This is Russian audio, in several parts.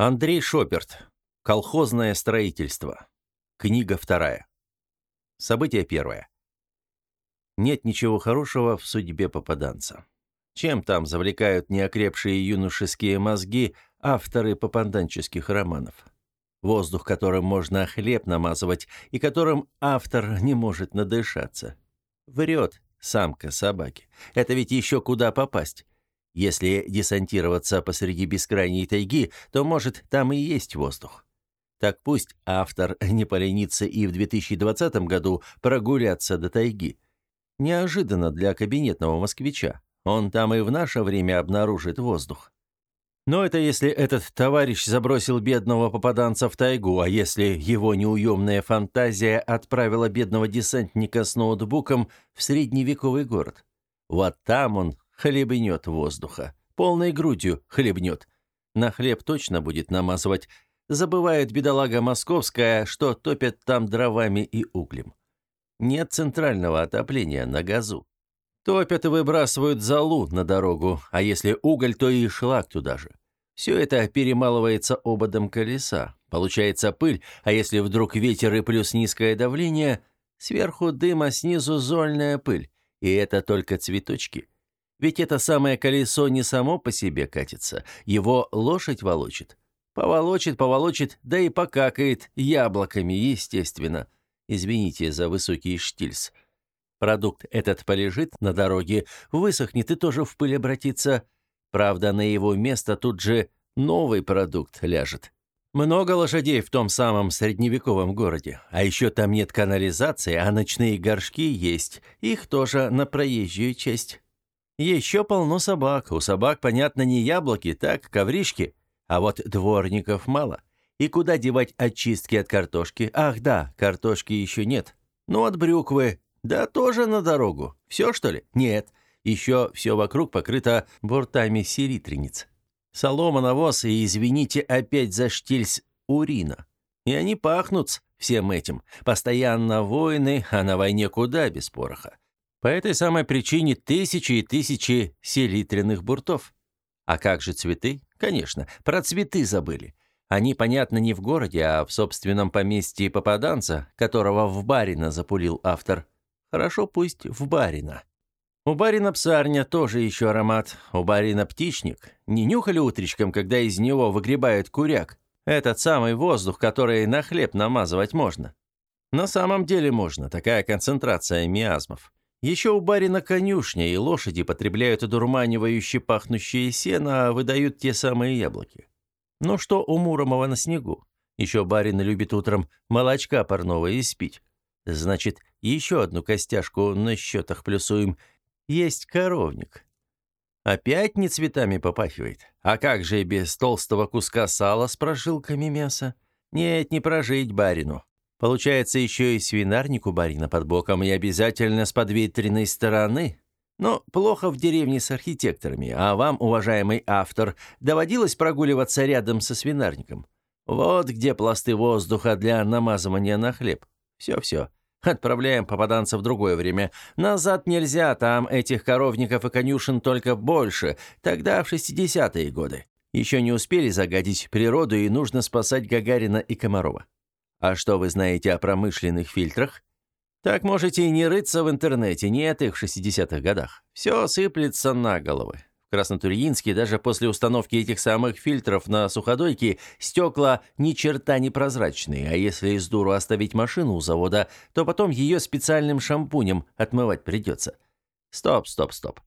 Андрей Шоперт. Колхозное строительство. Книга вторая. Событие первое. Нет ничего хорошего в судьбе попаданца. Чем там завлекают неокрепшие юношеские мозги авторы попаданческих романов? Воздух, которым можно хлеб намазывать, и которым автор не может надышаться. Врет самка собаки. Это ведь еще куда попасть. Если десантироваться посреди бескрайней тайги, то, может, там и есть воздух. Так пусть автор не поленится и в 2020 году прогуляться до тайги. Неожиданно для кабинетного москвича. Он там и в наше время обнаружит воздух. Но это если этот товарищ забросил бедного попаданца в тайгу, а если его неуемная фантазия отправила бедного десантника с ноутбуком в средневековый город. Вот там он хлебнет воздуха. Полной грудью хлебнет. На хлеб точно будет намазывать. Забывает бедолага московская, что топят там дровами и углем. Нет центрального отопления на газу. Топят и выбрасывают золу на дорогу, а если уголь, то и шлак туда же. Все это перемалывается ободом колеса. Получается пыль, а если вдруг ветер и плюс низкое давление, сверху дым, а снизу зольная пыль. И это только цветочки. Ведь это самое колесо не само по себе катится, его лошадь волочит. Поволочит, поволочит, да и покакает яблоками, естественно. Извините за высокий штильс. Продукт этот полежит на дороге, высохнет и тоже в пыль обратится. Правда, на его место тут же новый продукт ляжет. Много лошадей в том самом средневековом городе. А еще там нет канализации, а ночные горшки есть. Их тоже на проезжую часть. Еще полно собак. У собак, понятно, не яблоки, так, ковришки. А вот дворников мало. И куда девать очистки от картошки? Ах да, картошки еще нет. Ну, от брюквы. Да тоже на дорогу. Все, что ли? Нет. Еще все вокруг покрыто бортами селитрениц. Солома, навоз и, извините, опять за штильсь урина. И они пахнут всем этим. Постоянно войны, а на войне куда без пороха. По этой самой причине тысячи и тысячи селитренных буртов. А как же цветы? Конечно, про цветы забыли. Они, понятно, не в городе, а в собственном поместье попаданца, которого в барина запулил автор. Хорошо, пусть в барина. У барина псарня тоже еще аромат. У барина птичник. Не нюхали утречком, когда из него выгребают куряк? Этот самый воздух, который на хлеб намазывать можно. На самом деле можно, такая концентрация миазмов. Еще у барина конюшня, и лошади потребляют одурманивающе пахнущие сено, а выдают те самые яблоки. Но что у Муромова на снегу? Еще барин любит утром молочка парного испить. Значит, еще одну костяшку на счетах плюсуем. Есть коровник. Опять не цветами попахивает. А как же без толстого куска сала с прожилками мяса? Нет, не прожить барину. Получается, еще и свинарник у барина под боком, и обязательно с подветренной стороны. Но плохо в деревне с архитекторами, а вам, уважаемый автор, доводилось прогуливаться рядом со свинарником? Вот где пласты воздуха для намазывания на хлеб. Все-все. Отправляем попаданца в другое время. Назад нельзя, там этих коровников и конюшен только больше. Тогда в 60-е годы. Еще не успели загадить природу, и нужно спасать Гагарина и Комарова. А что вы знаете о промышленных фильтрах? Так можете и не рыться в интернете, нет их в 60-х годах. Все сыплется на головы. В Краснотурьинске даже после установки этих самых фильтров на суходойке стекла ни черта не прозрачные, а если из дуру оставить машину у завода, то потом ее специальным шампунем отмывать придется. Стоп, стоп, стоп.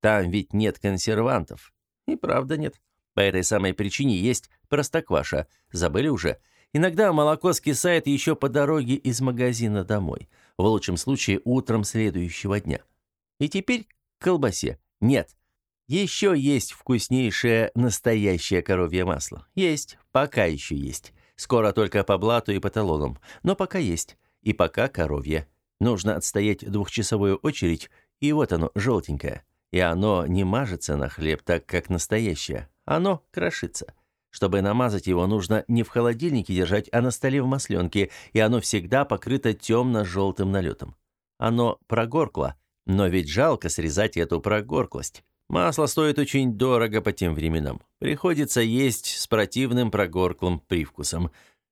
Там ведь нет консервантов. И правда нет. По этой самой причине есть простокваша. Забыли уже? Иногда молоко скисает еще по дороге из магазина домой. В лучшем случае утром следующего дня. И теперь к колбасе. Нет. Еще есть вкуснейшее настоящее коровье масло. Есть. Пока еще есть. Скоро только по блату и по талонам. Но пока есть. И пока коровье. Нужно отстоять двухчасовую очередь, и вот оно, желтенькое. И оно не мажется на хлеб так, как настоящее. Оно крошится. Чтобы намазать его, нужно не в холодильнике держать, а на столе в масленке, и оно всегда покрыто темно-желтым налетом. Оно прогоркло, но ведь жалко срезать эту прогорклость. Масло стоит очень дорого по тем временам. Приходится есть с противным прогорклым привкусом.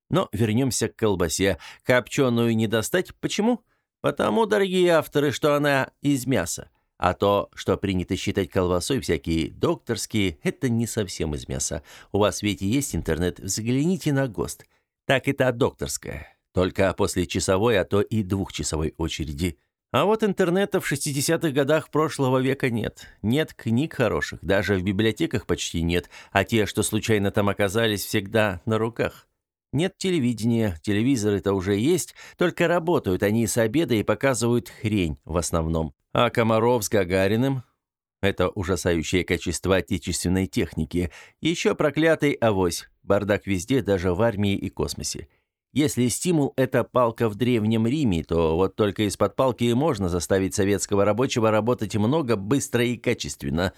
Но вернемся к колбасе. Копченую не достать. Почему? Потому, дорогие авторы, что она из мяса. А то, что принято считать колбасой, всякие докторские, это не совсем из мяса. У вас ведь есть интернет, взгляните на ГОСТ. Так это докторская. Только после часовой, а то и двухчасовой очереди. А вот интернета в 60-х годах прошлого века нет. Нет книг хороших, даже в библиотеках почти нет, а те, что случайно там оказались, всегда на руках. Нет телевидения, телевизоры-то уже есть, только работают они с обеда и показывают хрень в основном. А Комаров с Гагариным — это ужасающее качество отечественной техники. Еще проклятый авось, бардак везде, даже в армии и космосе. Если стимул – это палка в Древнем Риме, то вот только из-под палки и можно заставить советского рабочего работать много, быстро и качественно.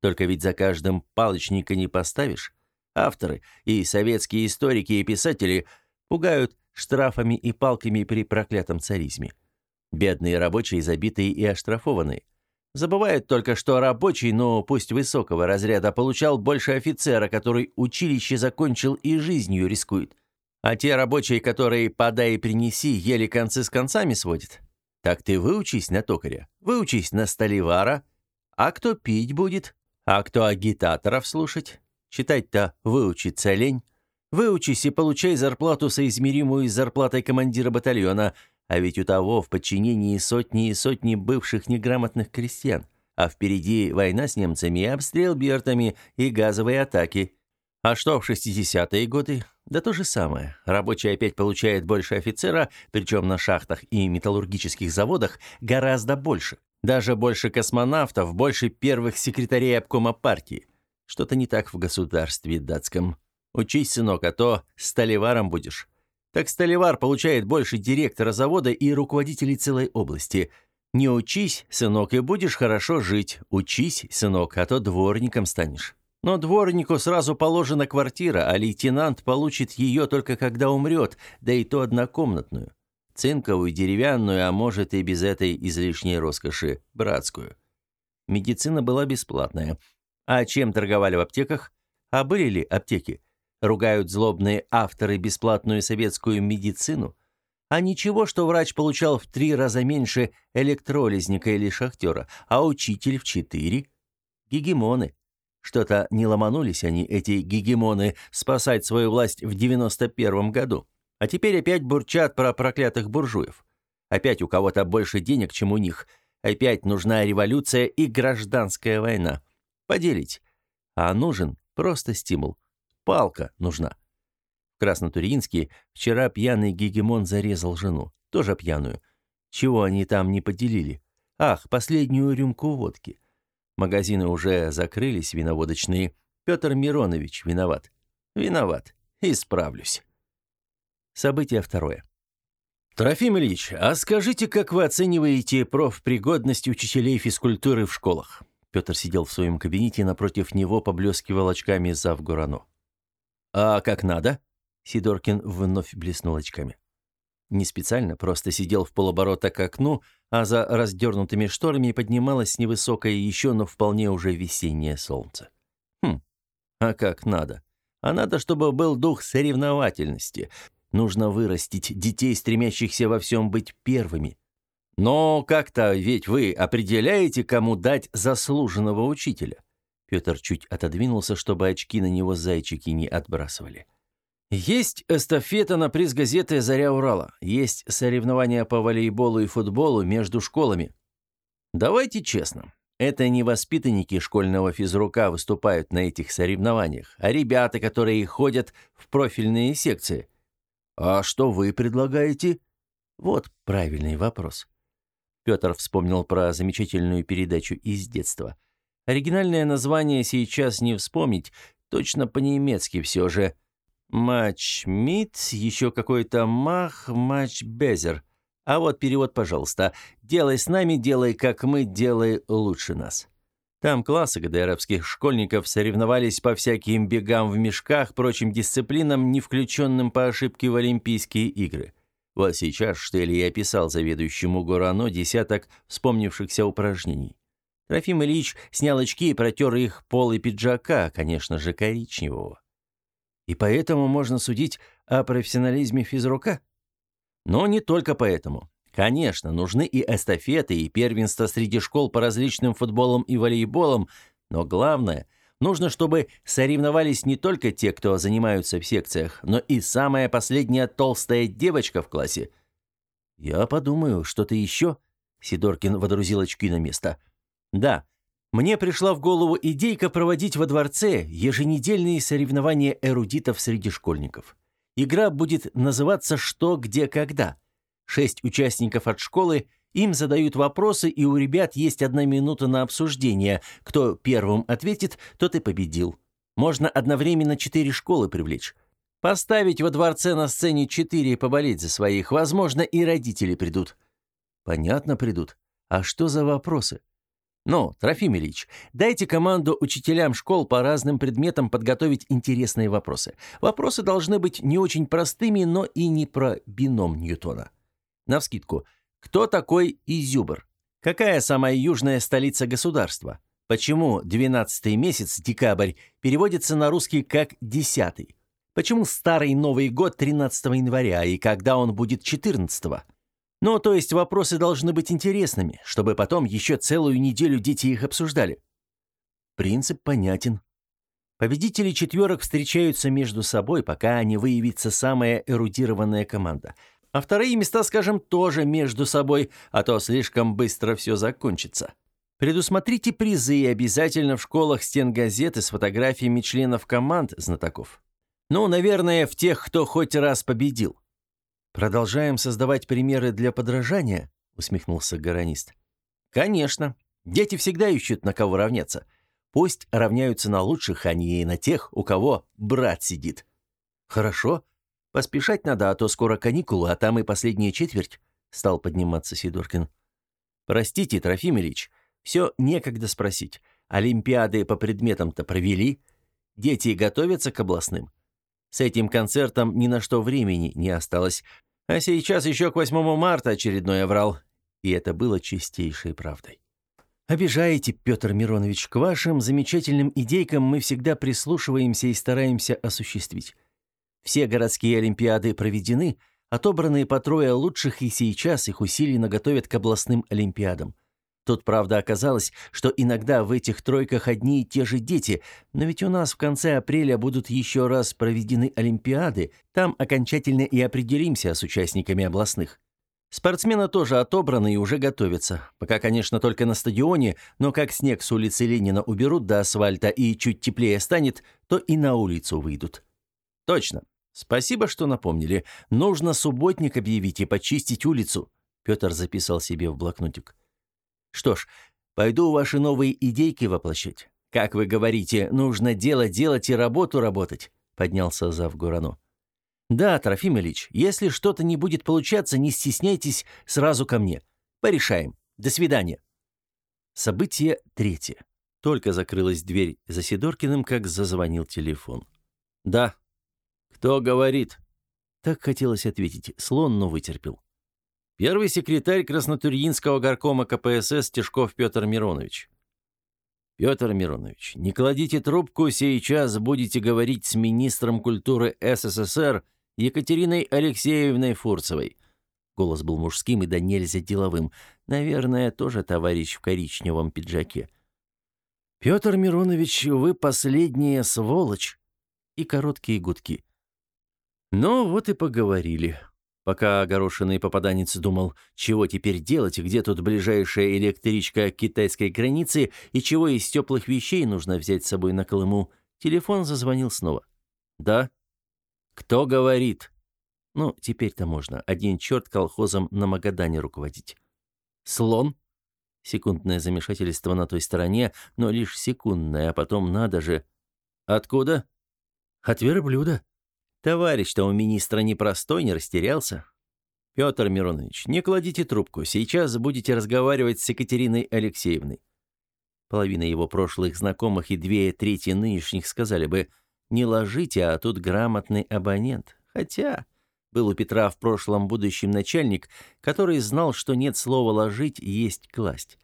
Только ведь за каждым палочника не поставишь. Авторы и советские историки и писатели пугают штрафами и палками при проклятом царизме. Бедные рабочие забитые и оштрафованные. Забывают только, что рабочий, но пусть высокого разряда, получал больше офицера, который училище закончил и жизнью рискует. А те рабочие, которые «подай и принеси» еле концы с концами сводят. Так ты выучись на токаря, выучись на столевара. А кто пить будет? А кто агитаторов слушать? Читать-то выучиться лень. Выучись и получай зарплату, соизмеримую с зарплатой командира батальона, а ведь у того в подчинении сотни и сотни бывших неграмотных крестьян. А впереди война с немцами, обстрел бертами и газовые атаки. А что в 60-е годы? Да то же самое. Рабочий опять получает больше офицера, причем на шахтах и металлургических заводах гораздо больше. Даже больше космонавтов, больше первых секретарей обкома партии. Что-то не так в государстве датском. Учись, сынок, а то столеваром будешь. Так столевар получает больше директора завода и руководителей целой области. Не учись, сынок, и будешь хорошо жить. Учись, сынок, а то дворником станешь. Но дворнику сразу положена квартира, а лейтенант получит ее только когда умрет, да и то однокомнатную. Цинковую, деревянную, а может и без этой излишней роскоши, братскую. Медицина была бесплатная. А чем торговали в аптеках? А были ли аптеки? Ругают злобные авторы бесплатную советскую медицину? А ничего, что врач получал в три раза меньше электролизника или шахтера, а учитель в четыре? Гегемоны. Что-то не ломанулись они, эти гегемоны, спасать свою власть в 91 году. А теперь опять бурчат про проклятых буржуев. Опять у кого-то больше денег, чем у них. Опять нужна революция и гражданская война. Поделить. А нужен просто стимул. Палка нужна. В Краснотуринске вчера пьяный гегемон зарезал жену. Тоже пьяную. Чего они там не поделили? Ах, последнюю рюмку водки. Магазины уже закрылись, виноводочные. Петр Миронович виноват. Виноват. Исправлюсь. Событие второе. Трофим Ильич, а скажите, как вы оцениваете профпригодность учителей физкультуры в школах? Петр сидел в своем кабинете, напротив него поблескивал очками зав Гурано. «А как надо?» Сидоркин вновь блеснул очками. Не специально, просто сидел в полоборота к окну, а за раздернутыми шторами поднималось невысокое еще, но вполне уже весеннее солнце. Хм, а как надо? А надо, чтобы был дух соревновательности. Нужно вырастить детей, стремящихся во всем быть первыми. Но как-то ведь вы определяете, кому дать заслуженного учителя. Петр чуть отодвинулся, чтобы очки на него зайчики не отбрасывали. Есть эстафета на приз газеты «Заря Урала». Есть соревнования по волейболу и футболу между школами. Давайте честно. Это не воспитанники школьного физрука выступают на этих соревнованиях, а ребята, которые ходят в профильные секции. А что вы предлагаете? Вот правильный вопрос. Петр вспомнил про замечательную передачу из детства. Оригинальное название сейчас не вспомнить, точно по-немецки все же – Матч Мит, еще какой-то Мах, Матч Безер. А вот перевод, пожалуйста. «Делай с нами, делай, как мы, делай лучше нас». Там классы ГДРовских школьников соревновались по всяким бегам в мешках, прочим дисциплинам, не включенным по ошибке в Олимпийские игры. Вот сейчас Штель описал заведующему Горано десяток вспомнившихся упражнений. Трофим Ильич снял очки и протер их полы пиджака, конечно же, коричневого. И поэтому можно судить о профессионализме физрука? Но не только поэтому. Конечно, нужны и эстафеты, и первенства среди школ по различным футболам и волейболам, но главное, нужно, чтобы соревновались не только те, кто занимаются в секциях, но и самая последняя толстая девочка в классе. «Я подумаю, что-то еще?» Сидоркин водрузил очки на место. «Да, мне пришла в голову идейка проводить во дворце еженедельные соревнования эрудитов среди школьников. Игра будет называться «Что, где, когда». Шесть участников от школы, им задают вопросы, и у ребят есть одна минута на обсуждение. Кто первым ответит, тот и победил. Можно одновременно четыре школы привлечь. Поставить во дворце на сцене четыре и поболеть за своих. Возможно, и родители придут. Понятно, придут. А что за вопросы? Ну, Трофим Ильич, дайте команду учителям школ по разным предметам подготовить интересные вопросы. Вопросы должны быть не очень простыми, но и не про бином Ньютона. Навскидку, кто такой Изюбр? Какая самая южная столица государства? Почему 12 месяц, декабрь, переводится на русский как 10 Почему старый Новый год 13 января и когда он будет 14 -го? Ну, то есть вопросы должны быть интересными, чтобы потом еще целую неделю дети их обсуждали. Принцип понятен. Победители четверок встречаются между собой, пока не выявится самая эрудированная команда. А вторые места, скажем, тоже между собой, а то слишком быстро все закончится. Предусмотрите призы обязательно в школах стенгазеты с фотографиями членов команд знатоков. Ну, наверное, в тех, кто хоть раз победил. «Продолжаем создавать примеры для подражания?» — усмехнулся гаранист. «Конечно. Дети всегда ищут, на кого равняться. Пусть равняются на лучших, а не на тех, у кого брат сидит». «Хорошо. Поспешать надо, а то скоро каникулы, а там и последняя четверть», — стал подниматься Сидоркин. «Простите, Трофим Ильич, все некогда спросить. Олимпиады по предметам-то провели? Дети готовятся к областным?» С этим концертом ни на что времени не осталось. А сейчас еще к 8 марта очередной оврал. И это было чистейшей правдой. Обижаете, Петр Миронович, к вашим замечательным идейкам мы всегда прислушиваемся и стараемся осуществить. Все городские олимпиады проведены, отобранные по трое лучших, и сейчас их усиленно готовят к областным олимпиадам. Тут, правда, оказалось, что иногда в этих тройках одни и те же дети, но ведь у нас в конце апреля будут еще раз проведены Олимпиады, там окончательно и определимся с участниками областных. Спортсмены тоже отобраны и уже готовятся. Пока, конечно, только на стадионе, но как снег с улицы Ленина уберут до асфальта и чуть теплее станет, то и на улицу выйдут. Точно. Спасибо, что напомнили. Нужно субботник объявить и почистить улицу. Петр записал себе в блокнотик. Что ж, пойду ваши новые идейки воплощать. Как вы говорите, нужно дело делать и работу работать, поднялся зав Гурано. Да, Трофим Ильич, если что-то не будет получаться, не стесняйтесь, сразу ко мне. Порешаем. До свидания. Событие третье. Только закрылась дверь за Сидоркиным, как зазвонил телефон. «Да». «Кто говорит?» Так хотелось ответить. Слон, но вытерпел. Первый секретарь Краснотурьинского горкома КПСС Тишков Петр Миронович. Петр Миронович, не кладите трубку, сейчас будете говорить с министром культуры СССР Екатериной Алексеевной Фурцевой. Голос был мужским и да нельзя деловым. Наверное, тоже товарищ в коричневом пиджаке. «Петр Миронович, вы последняя сволочь!» И короткие гудки. «Ну, вот и поговорили. Пока огорошенный попаданец думал, чего теперь делать, где тут ближайшая электричка к китайской границе и чего из теплых вещей нужно взять с собой на Колыму, телефон зазвонил снова. «Да?» «Кто говорит?» «Ну, теперь-то можно. Один черт колхозом на Магадане руководить». «Слон?» Секундное замешательство на той стороне, но лишь секундное, а потом надо же. «Откуда?» «От верблюда». Товарищ-то у министра непростой, не растерялся. Петр Миронович, не кладите трубку, сейчас будете разговаривать с Екатериной Алексеевной. Половина его прошлых знакомых и две трети нынешних сказали бы «не ложите, а тут грамотный абонент». Хотя был у Петра в прошлом будущем начальник, который знал, что нет слова «ложить» есть «класть».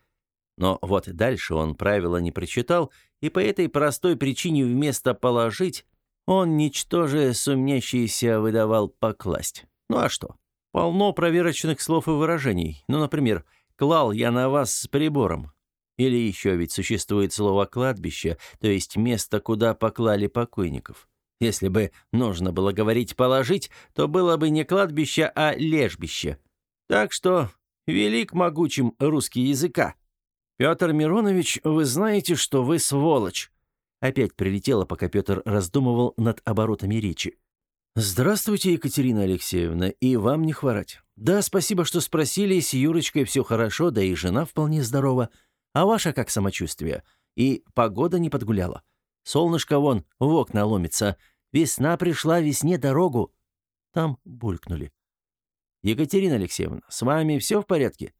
Но вот дальше он правила не прочитал, и по этой простой причине вместо «положить» он, ничтоже сумнящийся, выдавал «покласть». Ну а что? Полно проверочных слов и выражений. Ну, например, «клал я на вас с прибором». Или еще ведь существует слово «кладбище», то есть место, куда поклали покойников. Если бы нужно было говорить «положить», то было бы не кладбище, а лежбище. Так что велик могучим русский языка. «Петр Миронович, вы знаете, что вы сволочь!» Опять прилетело, пока Петр раздумывал над оборотами речи. «Здравствуйте, Екатерина Алексеевна, и вам не хворать. Да, спасибо, что спросили, с Юрочкой все хорошо, да и жена вполне здорова. А ваша как самочувствие? И погода не подгуляла. Солнышко вон в окна ломится. Весна пришла, весне дорогу». Там булькнули. «Екатерина Алексеевна, с вами все в порядке?»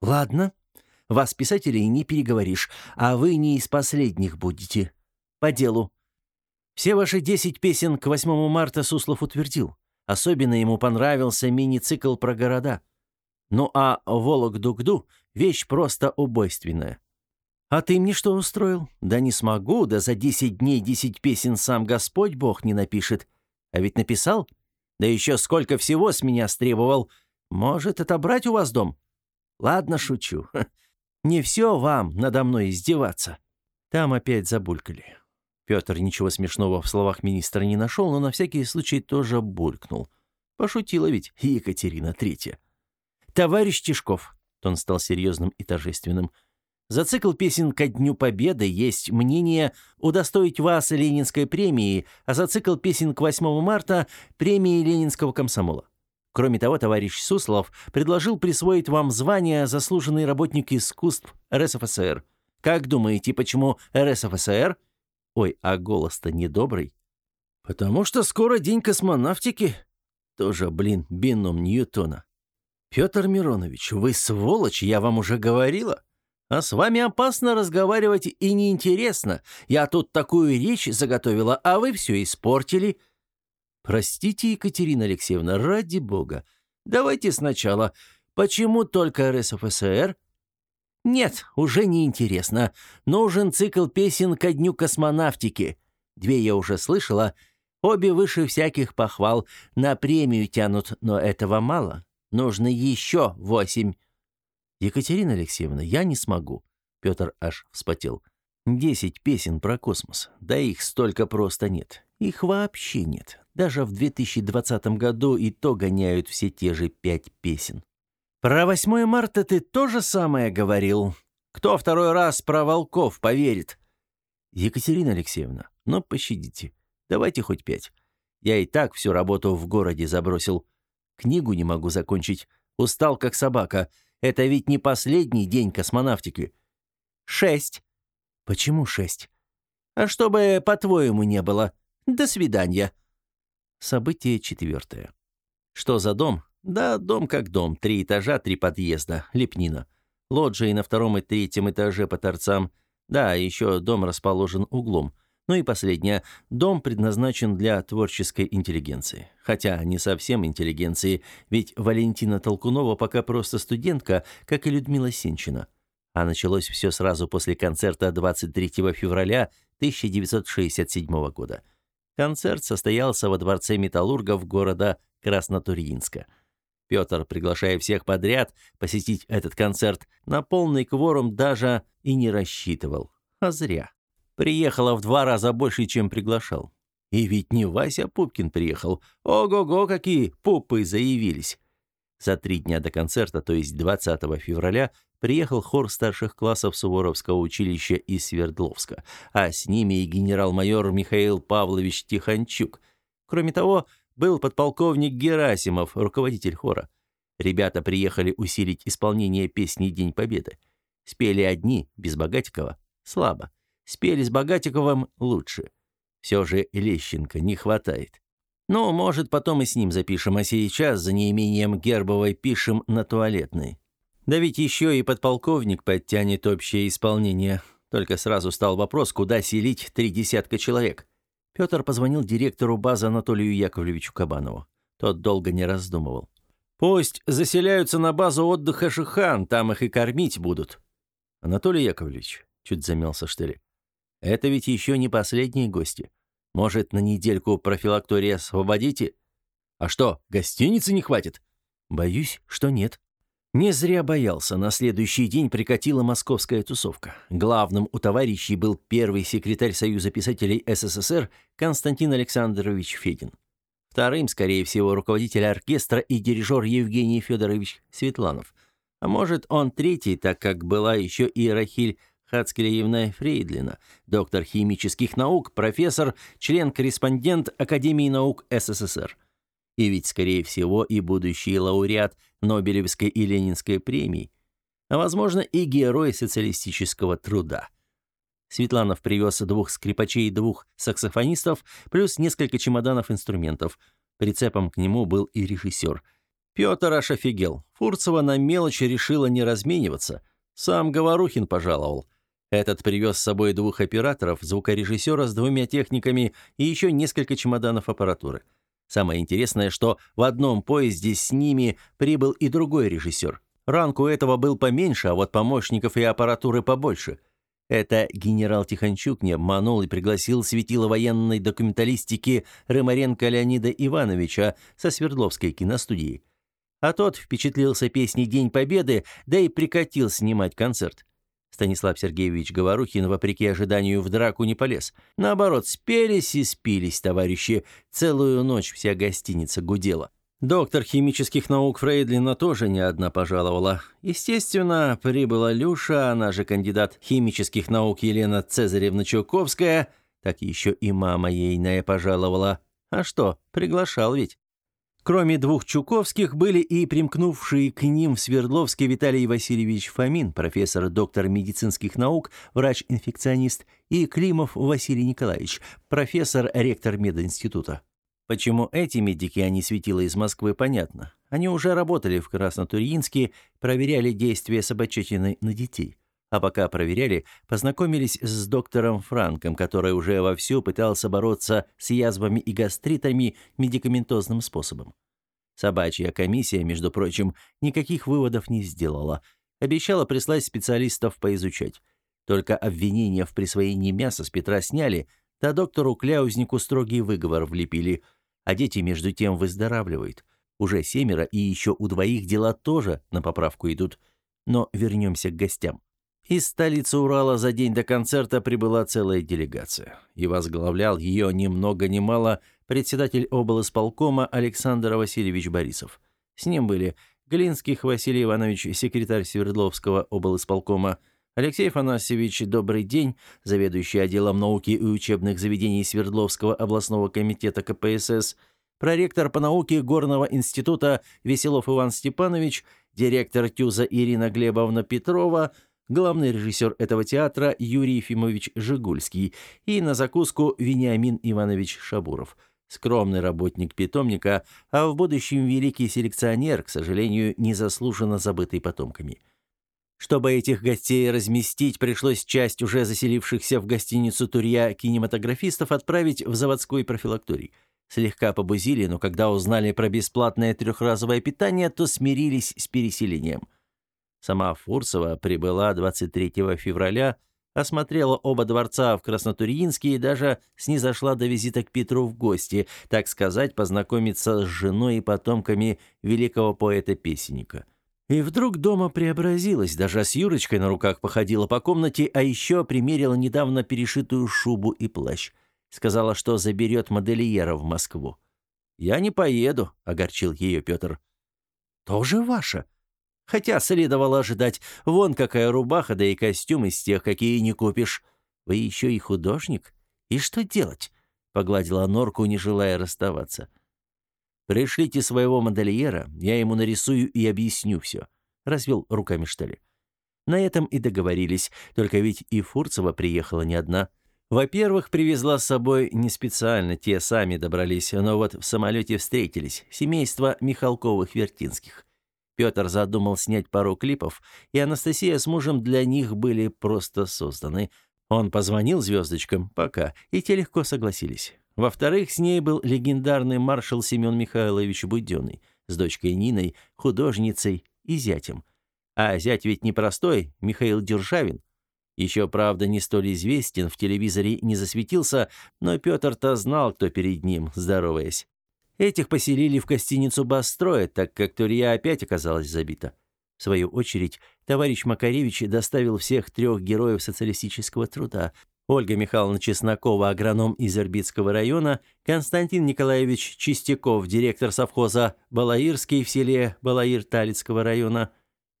«Ладно», вас, писателей, не переговоришь, а вы не из последних будете. По делу. Все ваши десять песен к 8 марта Суслов утвердил. Особенно ему понравился мини-цикл про города. Ну а «Волок-дук-ду» — вещь просто убойственная. А ты мне что устроил? Да не смогу, да за десять дней десять песен сам Господь Бог не напишет. А ведь написал? Да еще сколько всего с меня стребовал. Может, отобрать у вас дом? Ладно, шучу. Не все вам надо мной издеваться». Там опять забулькали. Петр ничего смешного в словах министра не нашел, но на всякий случай тоже булькнул. Пошутила ведь Екатерина Третья. «Товарищ Тишков», — тон стал серьезным и торжественным, «за цикл песен ко Дню Победы есть мнение удостоить вас Ленинской премии, а за цикл песен к 8 марта — премии Ленинского комсомола. Кроме того, товарищ Суслов предложил присвоить вам звание «Заслуженный работник искусств РСФСР». Как думаете, почему РСФСР? Ой, а голос-то недобрый. Потому что скоро день космонавтики. Тоже, блин, бином Ньютона. Петр Миронович, вы сволочь, я вам уже говорила. А с вами опасно разговаривать и неинтересно. Я тут такую речь заготовила, а вы все испортили. — «Простите, Екатерина Алексеевна, ради бога. Давайте сначала. Почему только РСФСР?» «Нет, уже не интересно. Нужен цикл песен ко дню космонавтики. Две я уже слышала. Обе выше всяких похвал. На премию тянут, но этого мало. Нужно еще восемь». «Екатерина Алексеевна, я не смогу». Петр аж вспотел. «Десять песен про космос. Да их столько просто нет. Их вообще нет. Даже в 2020 году и то гоняют все те же пять песен. Про 8 марта ты то же самое говорил. Кто второй раз про волков поверит? Екатерина Алексеевна, ну пощадите. Давайте хоть пять. Я и так всю работу в городе забросил. Книгу не могу закончить. Устал, как собака. Это ведь не последний день космонавтики. Шесть. Почему шесть? А чтобы, по-твоему, не было. До свидания. Событие четвертое. Что за дом? Да, дом как дом. Три этажа, три подъезда. Лепнина. Лоджии на втором и третьем этаже по торцам. Да, еще дом расположен углом. Ну и последнее. Дом предназначен для творческой интеллигенции. Хотя не совсем интеллигенции, ведь Валентина Толкунова пока просто студентка, как и Людмила Сенчина. А началось все сразу после концерта 23 февраля 1967 года. Концерт состоялся во дворце металлургов города Краснотурьинска. Петр, приглашая всех подряд посетить этот концерт, на полный кворум даже и не рассчитывал. А зря. Приехало в два раза больше, чем приглашал. И ведь не Вася Пупкин приехал. Ого-го, какие пупы заявились. За три дня до концерта, то есть 20 февраля, приехал хор старших классов Суворовского училища из Свердловска, а с ними и генерал-майор Михаил Павлович Тихончук. Кроме того, был подполковник Герасимов, руководитель хора. Ребята приехали усилить исполнение песни «День Победы». Спели одни, без Богатикова, слабо. Спели с Богатиковым лучше. Все же Лещенко не хватает. Ну, может, потом и с ним запишем, а сейчас за неимением Гербовой пишем на туалетной. Да ведь еще и подполковник подтянет общее исполнение. Только сразу стал вопрос, куда селить три десятка человек. Петр позвонил директору базы Анатолию Яковлевичу Кабанову. Тот долго не раздумывал. «Пусть заселяются на базу отдыха Шихан, там их и кормить будут». «Анатолий Яковлевич», — чуть замялся Штели, — «это ведь еще не последние гости. Может, на недельку профилактория освободите? А что, гостиницы не хватит?» «Боюсь, что нет». Не зря боялся. На следующий день прикатила московская тусовка. Главным у товарищей был первый секретарь Союза писателей СССР Константин Александрович Федин. Вторым, скорее всего, руководитель оркестра и дирижер Евгений Федорович Светланов. А может, он третий, так как была еще и Рахиль Хацкелеевна Фрейдлина, доктор химических наук, профессор, член-корреспондент Академии наук СССР. И ведь, скорее всего, и будущий лауреат Нобелевской и Ленинской премий, а, возможно, и герой социалистического труда. Светланов привез двух скрипачей и двух саксофонистов, плюс несколько чемоданов инструментов. Прицепом к нему был и режиссер. Петр аж офигел. Фурцева на мелочи решила не размениваться. Сам Говорухин пожаловал. Этот привез с собой двух операторов, звукорежиссера с двумя техниками и еще несколько чемоданов аппаратуры. Самое интересное, что в одном поезде с ними прибыл и другой режиссер. Ранг у этого был поменьше, а вот помощников и аппаратуры побольше. Это генерал Тихончук не обманул и пригласил светило военной документалистики Рымаренко Леонида Ивановича со Свердловской киностудии. А тот впечатлился песней «День Победы», да и прикатил снимать концерт. Станислав Сергеевич Говорухин, вопреки ожиданию, в драку не полез. Наоборот, спелись и спились, товарищи. Целую ночь вся гостиница гудела. Доктор химических наук Фрейдлина тоже не одна пожаловала. Естественно, прибыла Люша, она же кандидат химических наук Елена Цезаревна Чуковская, так еще и мама ейная пожаловала. А что, приглашал ведь. Кроме двух Чуковских были и примкнувшие к ним в Свердловске Виталий Васильевич Фомин, профессор, доктор медицинских наук, врач-инфекционист, и Климов Василий Николаевич, профессор, ректор мединститута. Почему эти медики, а не светила из Москвы, понятно. Они уже работали в Краснотурьинске, проверяли действия собачатины на детей. А пока проверяли, познакомились с доктором Франком, который уже вовсю пытался бороться с язвами и гастритами медикаментозным способом. Собачья комиссия, между прочим, никаких выводов не сделала. Обещала прислать специалистов поизучать. Только обвинения в присвоении мяса с Петра сняли, да доктору Кляузнику строгий выговор влепили. А дети, между тем, выздоравливают. Уже семеро, и еще у двоих дела тоже на поправку идут. Но вернемся к гостям. Из столицы Урала за день до концерта прибыла целая делегация. И возглавлял ее ни много ни мало председатель облсполкома Александр Васильевич Борисов. С ним были Глинских Василий Иванович, секретарь Свердловского облсполкома, Алексей Афанасьевич «Добрый день», заведующий отделом науки и учебных заведений Свердловского областного комитета КПСС, проректор по науке Горного института Веселов Иван Степанович, директор ТЮЗа Ирина Глебовна Петрова – главный режиссер этого театра Юрий Ефимович Жигульский и на закуску Вениамин Иванович Шабуров, скромный работник питомника, а в будущем великий селекционер, к сожалению, незаслуженно забытый потомками. Чтобы этих гостей разместить, пришлось часть уже заселившихся в гостиницу Турья кинематографистов отправить в заводской профилакторий. Слегка побузили, но когда узнали про бесплатное трехразовое питание, то смирились с переселением – Сама Фурсова прибыла 23 февраля, осмотрела оба дворца в Краснотурьинске и даже снизошла до визита к Петру в гости, так сказать, познакомиться с женой и потомками великого поэта-песенника. И вдруг дома преобразилась, даже с Юрочкой на руках походила по комнате, а еще примерила недавно перешитую шубу и плащ. Сказала, что заберет модельера в Москву. «Я не поеду», — огорчил ее Петр. «Тоже ваша?» Хотя следовало ожидать. Вон какая рубаха, да и костюм из тех, какие не купишь. Вы еще и художник? И что делать?» — погладила норку, не желая расставаться. «Пришлите своего модельера, я ему нарисую и объясню все», — развел руками Штали. На этом и договорились, только ведь и Фурцева приехала не одна. Во-первых, привезла с собой не специально, те сами добрались, но вот в самолете встретились, семейство Михалковых-Вертинских. Петр задумал снять пару клипов, и Анастасия с мужем для них были просто созданы. Он позвонил звездочкам, пока, и те легко согласились. Во-вторых, с ней был легендарный маршал Семен Михайлович Буденный, с дочкой Ниной, художницей и зятем. А зять ведь непростой, Михаил Державин. Еще, правда, не столь известен, в телевизоре не засветился, но Петр-то знал, кто перед ним, здороваясь. Этих поселили в гостиницу «Бастроя», так как Турья опять оказалась забита. В свою очередь, товарищ Макаревич доставил всех трех героев социалистического труда. Ольга Михайловна Чеснокова, агроном из Ирбитского района, Константин Николаевич Чистяков, директор совхоза Балаирский в селе Балаир Талицкого района,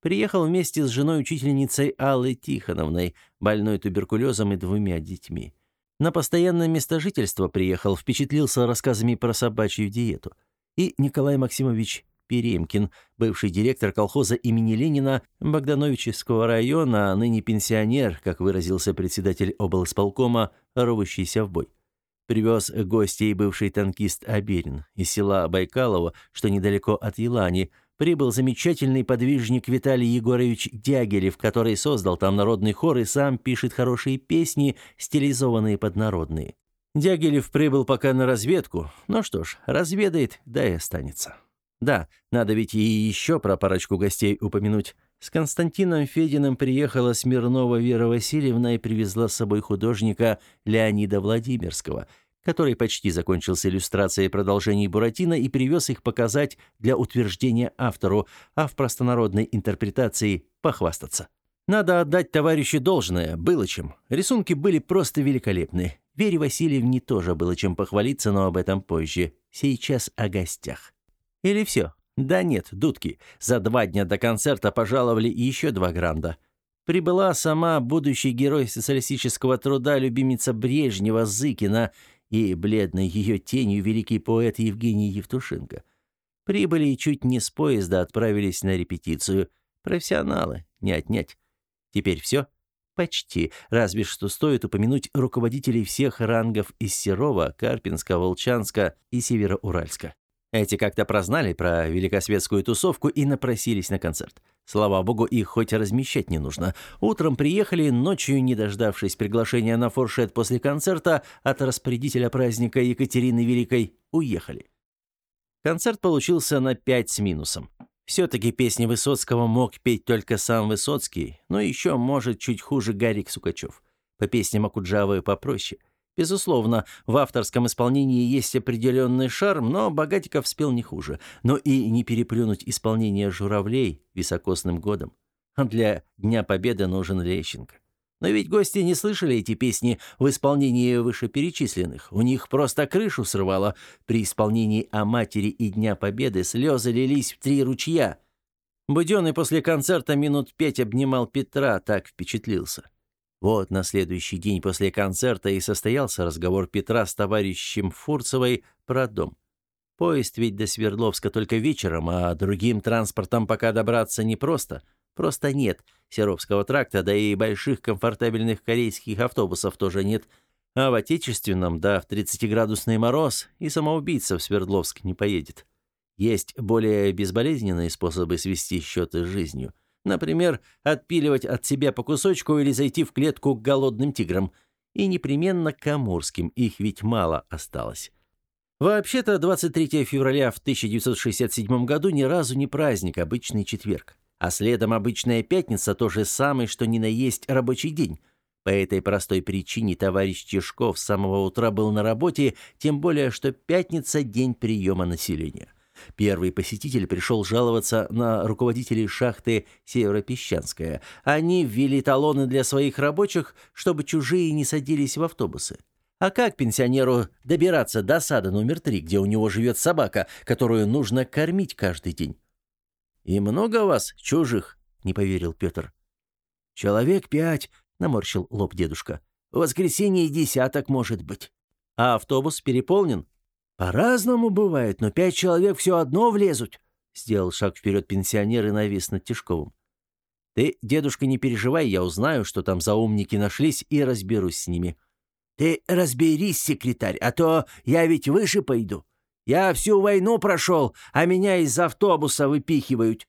приехал вместе с женой-учительницей Аллой Тихоновной, больной туберкулезом и двумя детьми. На постоянное место жительства приехал, впечатлился рассказами про собачью диету. И Николай Максимович Перемкин, бывший директор колхоза имени Ленина Богдановичевского района, а ныне пенсионер, как выразился председатель облсполкома, рвущийся в бой. Привез гостей бывший танкист Аберин из села Байкалово, что недалеко от Елани, прибыл замечательный подвижник Виталий Егорович Дягилев, который создал там народный хор и сам пишет хорошие песни, стилизованные под народные. Дягилев прибыл пока на разведку. Ну что ж, разведает, да и останется. Да, надо ведь и еще про парочку гостей упомянуть. С Константином Фединым приехала Смирнова Вера Васильевна и привезла с собой художника Леонида Владимирского – который почти закончил с иллюстрацией продолжений Буратино и привез их показать для утверждения автору, а в простонародной интерпретации похвастаться. Надо отдать товарищу должное, было чем. Рисунки были просто великолепны. Вере Васильевне тоже было чем похвалиться, но об этом позже. Сейчас о гостях. Или все? Да нет, дудки. За два дня до концерта пожаловали еще два гранда. Прибыла сама будущий герой социалистического труда, любимица Брежнева Зыкина, и бледной ее тенью великий поэт Евгений Евтушенко. Прибыли и чуть не с поезда отправились на репетицию. Профессионалы, не отнять. Теперь все? Почти. Разве что стоит упомянуть руководителей всех рангов из Серова, Карпинска, Волчанска и Североуральска. Эти как-то прознали про великосветскую тусовку и напросились на концерт. Слава богу, их хоть размещать не нужно. Утром приехали, ночью, не дождавшись приглашения на форшет после концерта от распорядителя праздника Екатерины Великой, уехали. Концерт получился на пять с минусом. Все-таки песни Высоцкого мог петь только сам Высоцкий, но еще, может, чуть хуже Гарик Сукачев. По песням Акуджавы попроще – Безусловно, в авторском исполнении есть определенный шарм, но Богатиков спел не хуже. Но и не переплюнуть исполнение «Журавлей» високосным годом. Для Дня Победы нужен Лещенко. Но ведь гости не слышали эти песни в исполнении вышеперечисленных. У них просто крышу срывало. При исполнении «О матери» и «Дня Победы» слезы лились в три ручья. Буденный после концерта минут пять обнимал Петра, так впечатлился. Вот на следующий день после концерта и состоялся разговор Петра с товарищем Фурцевой про дом. Поезд ведь до Свердловска только вечером, а другим транспортом пока добраться непросто. Просто нет Серовского тракта, да и больших комфортабельных корейских автобусов тоже нет. А в отечественном, да, в 30-градусный мороз и самоубийца в Свердловск не поедет. Есть более безболезненные способы свести счеты с жизнью – Например, отпиливать от себя по кусочку или зайти в клетку к голодным тиграм. И непременно к амурским, их ведь мало осталось. Вообще-то 23 февраля в 1967 году ни разу не праздник, обычный четверг. А следом обычная пятница тоже самый, что ни на есть рабочий день. По этой простой причине товарищ Тишков с самого утра был на работе, тем более, что пятница – день приема населения. Первый посетитель пришел жаловаться на руководителей шахты Северопесчанская. Они ввели талоны для своих рабочих, чтобы чужие не садились в автобусы. А как пенсионеру добираться до сада номер три, где у него живет собака, которую нужно кормить каждый день? «И много вас, чужих?» — не поверил Петр. «Человек пять», — наморщил лоб дедушка. «В воскресенье десяток, может быть». «А автобус переполнен?» «По-разному бывает, но пять человек все одно влезут», — сделал шаг вперед пенсионер и навис над Тишковым. «Ты, дедушка, не переживай, я узнаю, что там за умники нашлись, и разберусь с ними». «Ты разберись, секретарь, а то я ведь выше пойду. Я всю войну прошел, а меня из автобуса выпихивают».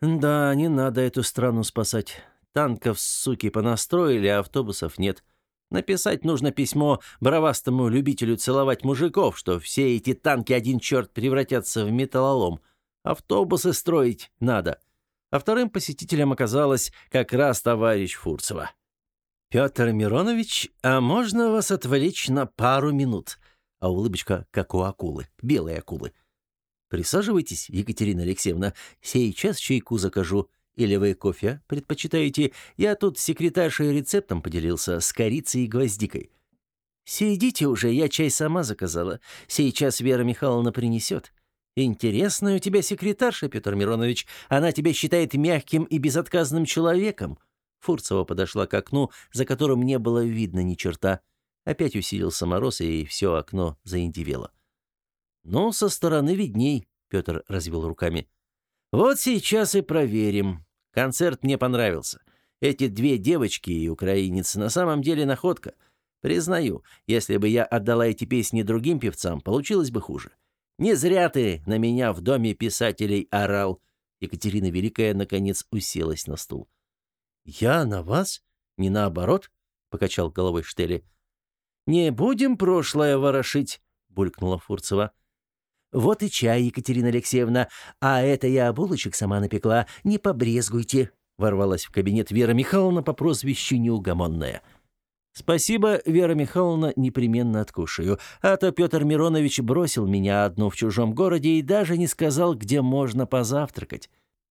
«Да, не надо эту страну спасать. Танков, суки, понастроили, а автобусов нет». Написать нужно письмо бравастому любителю целовать мужиков, что все эти танки один черт превратятся в металлолом. Автобусы строить надо. а вторым посетителем оказалась как раз товарищ Фурцева. «Петр Миронович, а можно вас отвлечь на пару минут?» А улыбочка, как у акулы, белой акулы. «Присаживайтесь, Екатерина Алексеевна, сейчас чайку закажу. Или вы кофе предпочитаете? Я тут с секретаршей рецептом поделился, с корицей и гвоздикой». «Сидите уже, я чай сама заказала. Сейчас Вера Михайловна принесет». «Интересная у тебя секретарша, Петр Миронович. Она тебя считает мягким и безотказным человеком». Фурцева подошла к окну, за которым не было видно ни черта. Опять усилился мороз, и все окно заиндивело. «Ну, со стороны видней», — Петр развел руками. «Вот сейчас и проверим. Концерт мне понравился. Эти две девочки и украинец на самом деле находка. Признаю, если бы я отдала эти песни другим певцам, получилось бы хуже. Не зря ты на меня в доме писателей орал. Екатерина Великая наконец уселась на стул. Я на вас? Не наоборот? покачал головой Штели. Не будем прошлое ворошить, булькнула Фурцева. Вот и чай, Екатерина Алексеевна, а это я булочек сама напекла, не побрезгуйте, ворвалась в кабинет Вера Михайловна по прозвищу неугомонная. «Спасибо, Вера Михайловна, непременно откушаю. А то Петр Миронович бросил меня одну в чужом городе и даже не сказал, где можно позавтракать».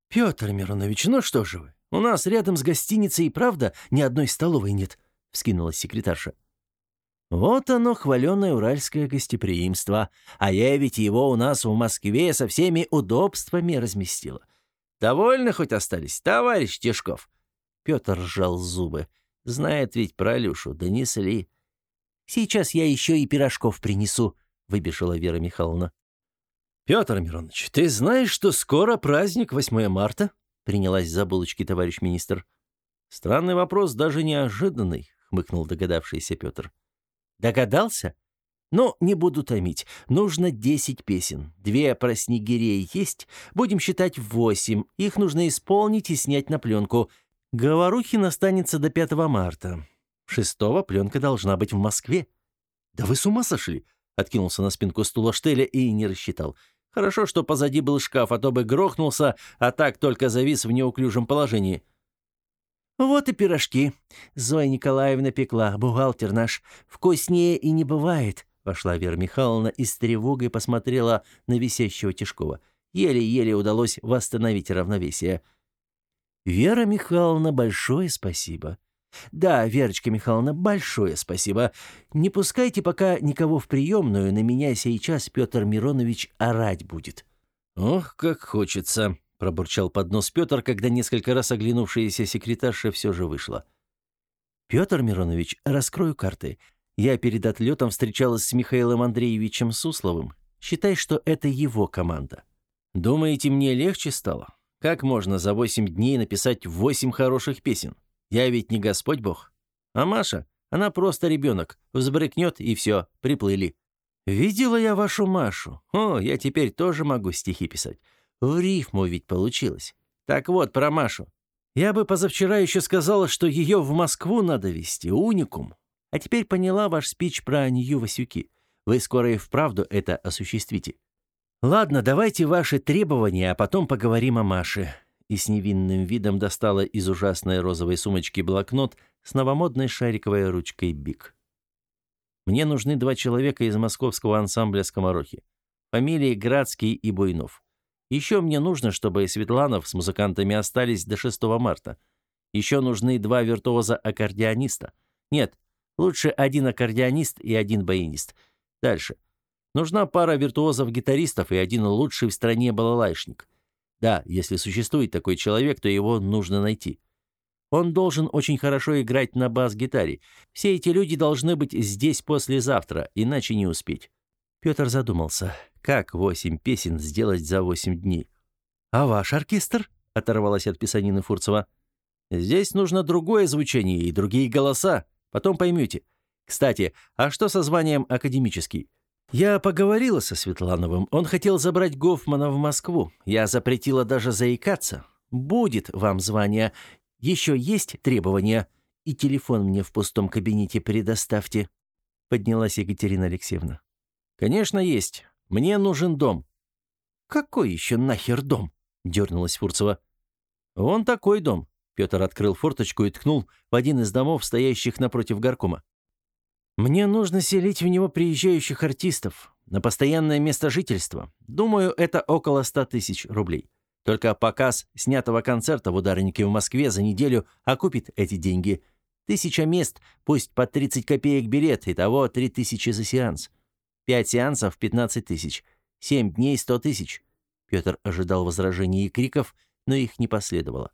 «Петр Миронович, ну что же вы? У нас рядом с гостиницей и правда ни одной столовой нет», — вскинулась секретарша. «Вот оно, хваленое уральское гостеприимство. А я ведь его у нас в Москве со всеми удобствами разместила. Довольны хоть остались, товарищ Тишков?» Петр сжал зубы. Знает ведь про Алюшу, донесли. Сейчас я еще и пирожков принесу, выбежала Вера Михайловна. Петр Миронович, ты знаешь, что скоро праздник 8 марта? Принялась за булочки товарищ министр. Странный вопрос, даже неожиданный, хмыкнул догадавшийся Петр. Догадался? Но не буду томить. Нужно десять песен. Две про снегирей есть. Будем считать восемь. Их нужно исполнить и снять на пленку. Говорухин останется до 5 марта. Шестого пленка должна быть в Москве. Да вы с ума сошли? Откинулся на спинку стула Штеля и не рассчитал. Хорошо, что позади был шкаф, а то бы грохнулся, а так только завис в неуклюжем положении. Вот и пирожки. Зоя Николаевна пекла, бухгалтер наш. Вкуснее и не бывает. Вошла Вера Михайловна и с тревогой посмотрела на висящего Тишкова. Еле-еле удалось восстановить равновесие. Вера Михайловна, большое спасибо. Да, Верочка Михайловна, большое спасибо. Не пускайте пока никого в приемную, на меня сейчас Петр Миронович орать будет. Ох, как хочется, пробурчал под нос Петр, когда несколько раз оглянувшаяся секретарша все же вышла. Петр Миронович, раскрою карты. Я перед отлетом встречалась с Михаилом Андреевичем Сусловым. Считай, что это его команда. Думаете, мне легче стало? Как можно за восемь дней написать восемь хороших песен? Я ведь не Господь Бог. А Маша, она просто ребенок. Взбрыкнет, и все, приплыли. Видела я вашу Машу. О, я теперь тоже могу стихи писать. В рифму ведь получилось. Так вот, про Машу. Я бы позавчера еще сказала, что ее в Москву надо везти, уникум. А теперь поняла ваш спич про Нью Васюки. Вы скоро и вправду это осуществите. Ладно, давайте ваши требования, а потом поговорим о Маше. И с невинным видом достала из ужасной розовой сумочки блокнот с новомодной шариковой ручкой Бик. Мне нужны два человека из московского ансамбля Скоморохи. Фамилии Градский и Буйнов. Еще мне нужно, чтобы Светланов с музыкантами остались до 6 марта. Еще нужны два виртуоза-аккордеониста. Нет, лучше один аккордеонист и один баянист. Дальше. Нужна пара виртуозов-гитаристов и один лучший в стране балалайшник. Да, если существует такой человек, то его нужно найти. Он должен очень хорошо играть на бас-гитаре. Все эти люди должны быть здесь послезавтра, иначе не успеть. Петр задумался, как восемь песен сделать за восемь дней. «А ваш оркестр?» — оторвалась от писанины Фурцева. «Здесь нужно другое звучание и другие голоса. Потом поймете. Кстати, а что со званием академический? Я поговорила со Светлановым. Он хотел забрать Гофмана в Москву. Я запретила даже заикаться. Будет вам звание. Еще есть требования. И телефон мне в пустом кабинете предоставьте. Поднялась Екатерина Алексеевна. Конечно, есть. Мне нужен дом. Какой еще нахер дом? Дернулась Фурцева. «Вон такой дом», — Петр открыл форточку и ткнул в один из домов, стоящих напротив горкома. «Мне нужно селить в него приезжающих артистов на постоянное место жительства. Думаю, это около ста тысяч рублей. Только показ снятого концерта в «Ударнике» в Москве за неделю окупит эти деньги. Тысяча мест, пусть по 30 копеек билет, итого три тысячи за сеанс. Пять сеансов — 15 тысяч. Семь дней — 100 тысяч. Петр ожидал возражений и криков, но их не последовало.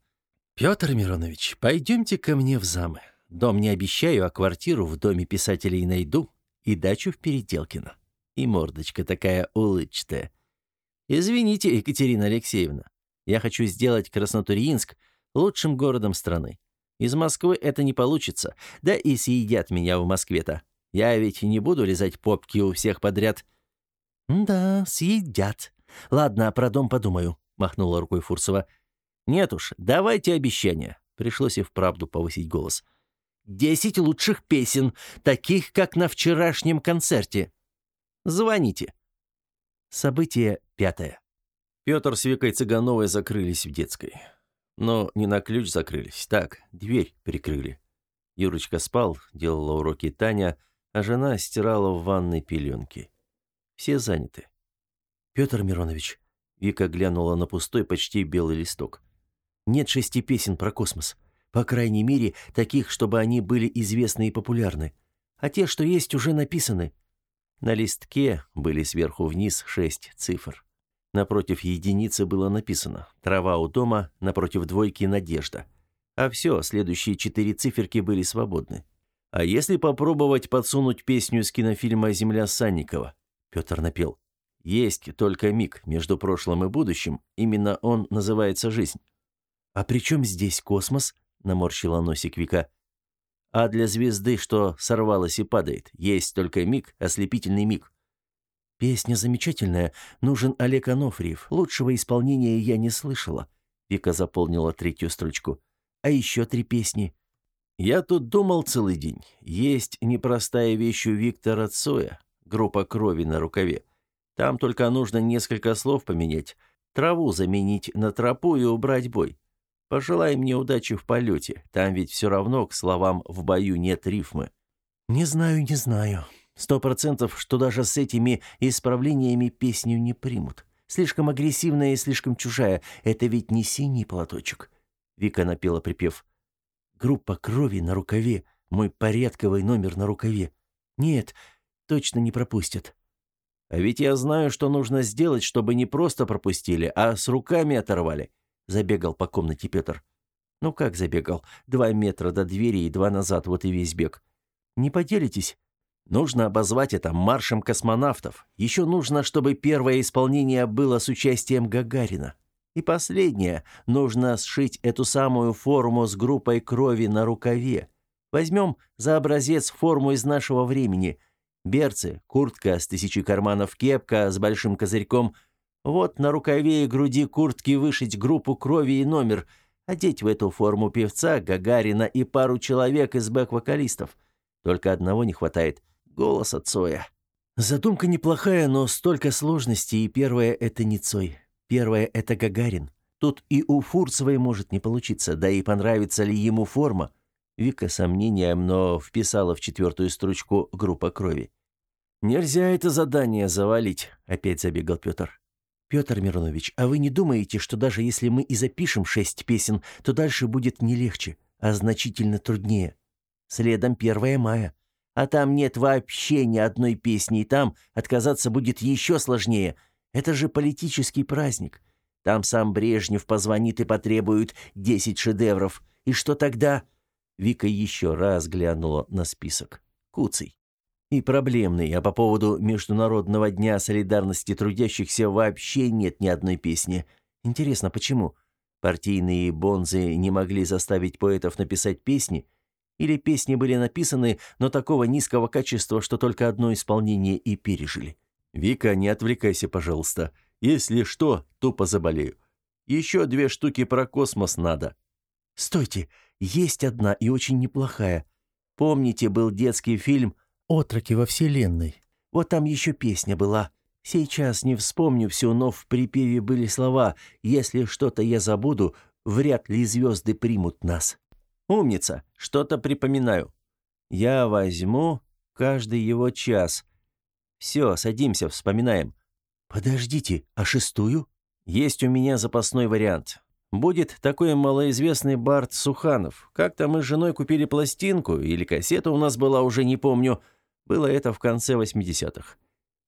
«Петр Миронович, пойдемте ко мне в замы. Дом не обещаю, а квартиру в доме писателей найду и дачу в Переделкино. И мордочка такая улыбчатая. Извините, Екатерина Алексеевна, я хочу сделать Краснотурьинск лучшим городом страны. Из Москвы это не получится, да и съедят меня в Москве-то. Я ведь не буду лизать попки у всех подряд». «Да, съедят. Ладно, про дом подумаю», — махнула рукой Фурсова. «Нет уж, давайте обещания». Пришлось и вправду повысить голос. «Десять лучших песен, таких, как на вчерашнем концерте. Звоните». Событие пятое. Петр с Викой Цыгановой закрылись в детской. Но не на ключ закрылись, так, дверь прикрыли. Юрочка спал, делала уроки Таня, а жена стирала в ванной пеленки. Все заняты. «Петр Миронович», — Вика глянула на пустой, почти белый листок. «Нет шести песен про космос. По крайней мере, таких, чтобы они были известны и популярны. А те, что есть, уже написаны». На листке были сверху вниз шесть цифр. Напротив единицы было написано «Трава у дома», напротив двойки «Надежда». А все, следующие четыре циферки были свободны. А если попробовать подсунуть песню с кинофильма «Земля Санникова»? Петр напел. Есть только миг между прошлым и будущим, именно он называется жизнь. «А при чем здесь космос?» — наморщила носик Вика. «А для звезды, что сорвалась и падает, есть только миг, ослепительный миг. Песня замечательная. Нужен Олег Анофриев. Лучшего исполнения я не слышала. Вика заполнила третью строчку. А еще три песни. Я тут думал целый день. Есть непростая вещь у Виктора Цоя. Группа крови на рукаве. Там только нужно несколько слов поменять. Траву заменить на тропу и убрать бой. Пожелай мне удачи в полете. Там ведь все равно к словам «в бою» нет рифмы. «Не знаю, не знаю», Сто процентов, что даже с этими исправлениями песню не примут. Слишком агрессивная и слишком чужая. Это ведь не синий платочек. Вика напела припев. Группа крови на рукаве. Мой порядковый номер на рукаве. Нет, точно не пропустят. А ведь я знаю, что нужно сделать, чтобы не просто пропустили, а с руками оторвали. Забегал по комнате Петр. Ну как забегал? Два метра до двери и два назад, вот и весь бег. Не поделитесь? Нужно обозвать это маршем космонавтов. Еще нужно, чтобы первое исполнение было с участием Гагарина. И последнее. Нужно сшить эту самую форму с группой крови на рукаве. Возьмем за образец форму из нашего времени. Берцы, куртка с тысячей карманов, кепка с большим козырьком. Вот на рукаве и груди куртки вышить группу крови и номер. Одеть в эту форму певца, Гагарина и пару человек из бэк-вокалистов. Только одного не хватает – Голос от Цоя. Задумка неплохая, но столько сложностей, и первое — это не Цой. Первое — это Гагарин. Тут и у Фурцевой может не получиться, да и понравится ли ему форма. Вика сомнением, но вписала в четвертую строчку группа крови. «Нельзя это задание завалить», — опять забегал Петр. «Петр Миронович, а вы не думаете, что даже если мы и запишем шесть песен, то дальше будет не легче, а значительно труднее? Следом 1 мая а там нет вообще ни одной песни, и там отказаться будет еще сложнее. Это же политический праздник. Там сам Брежнев позвонит и потребует десять шедевров. И что тогда? Вика еще раз глянула на список. Куцый. И проблемный, а по поводу Международного дня солидарности трудящихся вообще нет ни одной песни. Интересно, почему? Партийные бонзы не могли заставить поэтов написать песни – или песни были написаны, но такого низкого качества, что только одно исполнение и пережили. «Вика, не отвлекайся, пожалуйста. Если что, тупо заболею. Еще две штуки про космос надо». «Стойте, есть одна и очень неплохая. Помните, был детский фильм «Отроки во Вселенной»? Вот там еще песня была. Сейчас не вспомню все, но в припеве были слова «Если что-то я забуду, вряд ли звезды примут нас. Умница, что-то припоминаю. Я возьму каждый его час. Все, садимся, вспоминаем. Подождите, а шестую? Есть у меня запасной вариант. Будет такой малоизвестный Барт Суханов. Как-то мы с женой купили пластинку, или кассета у нас была, уже не помню. Было это в конце 80-х.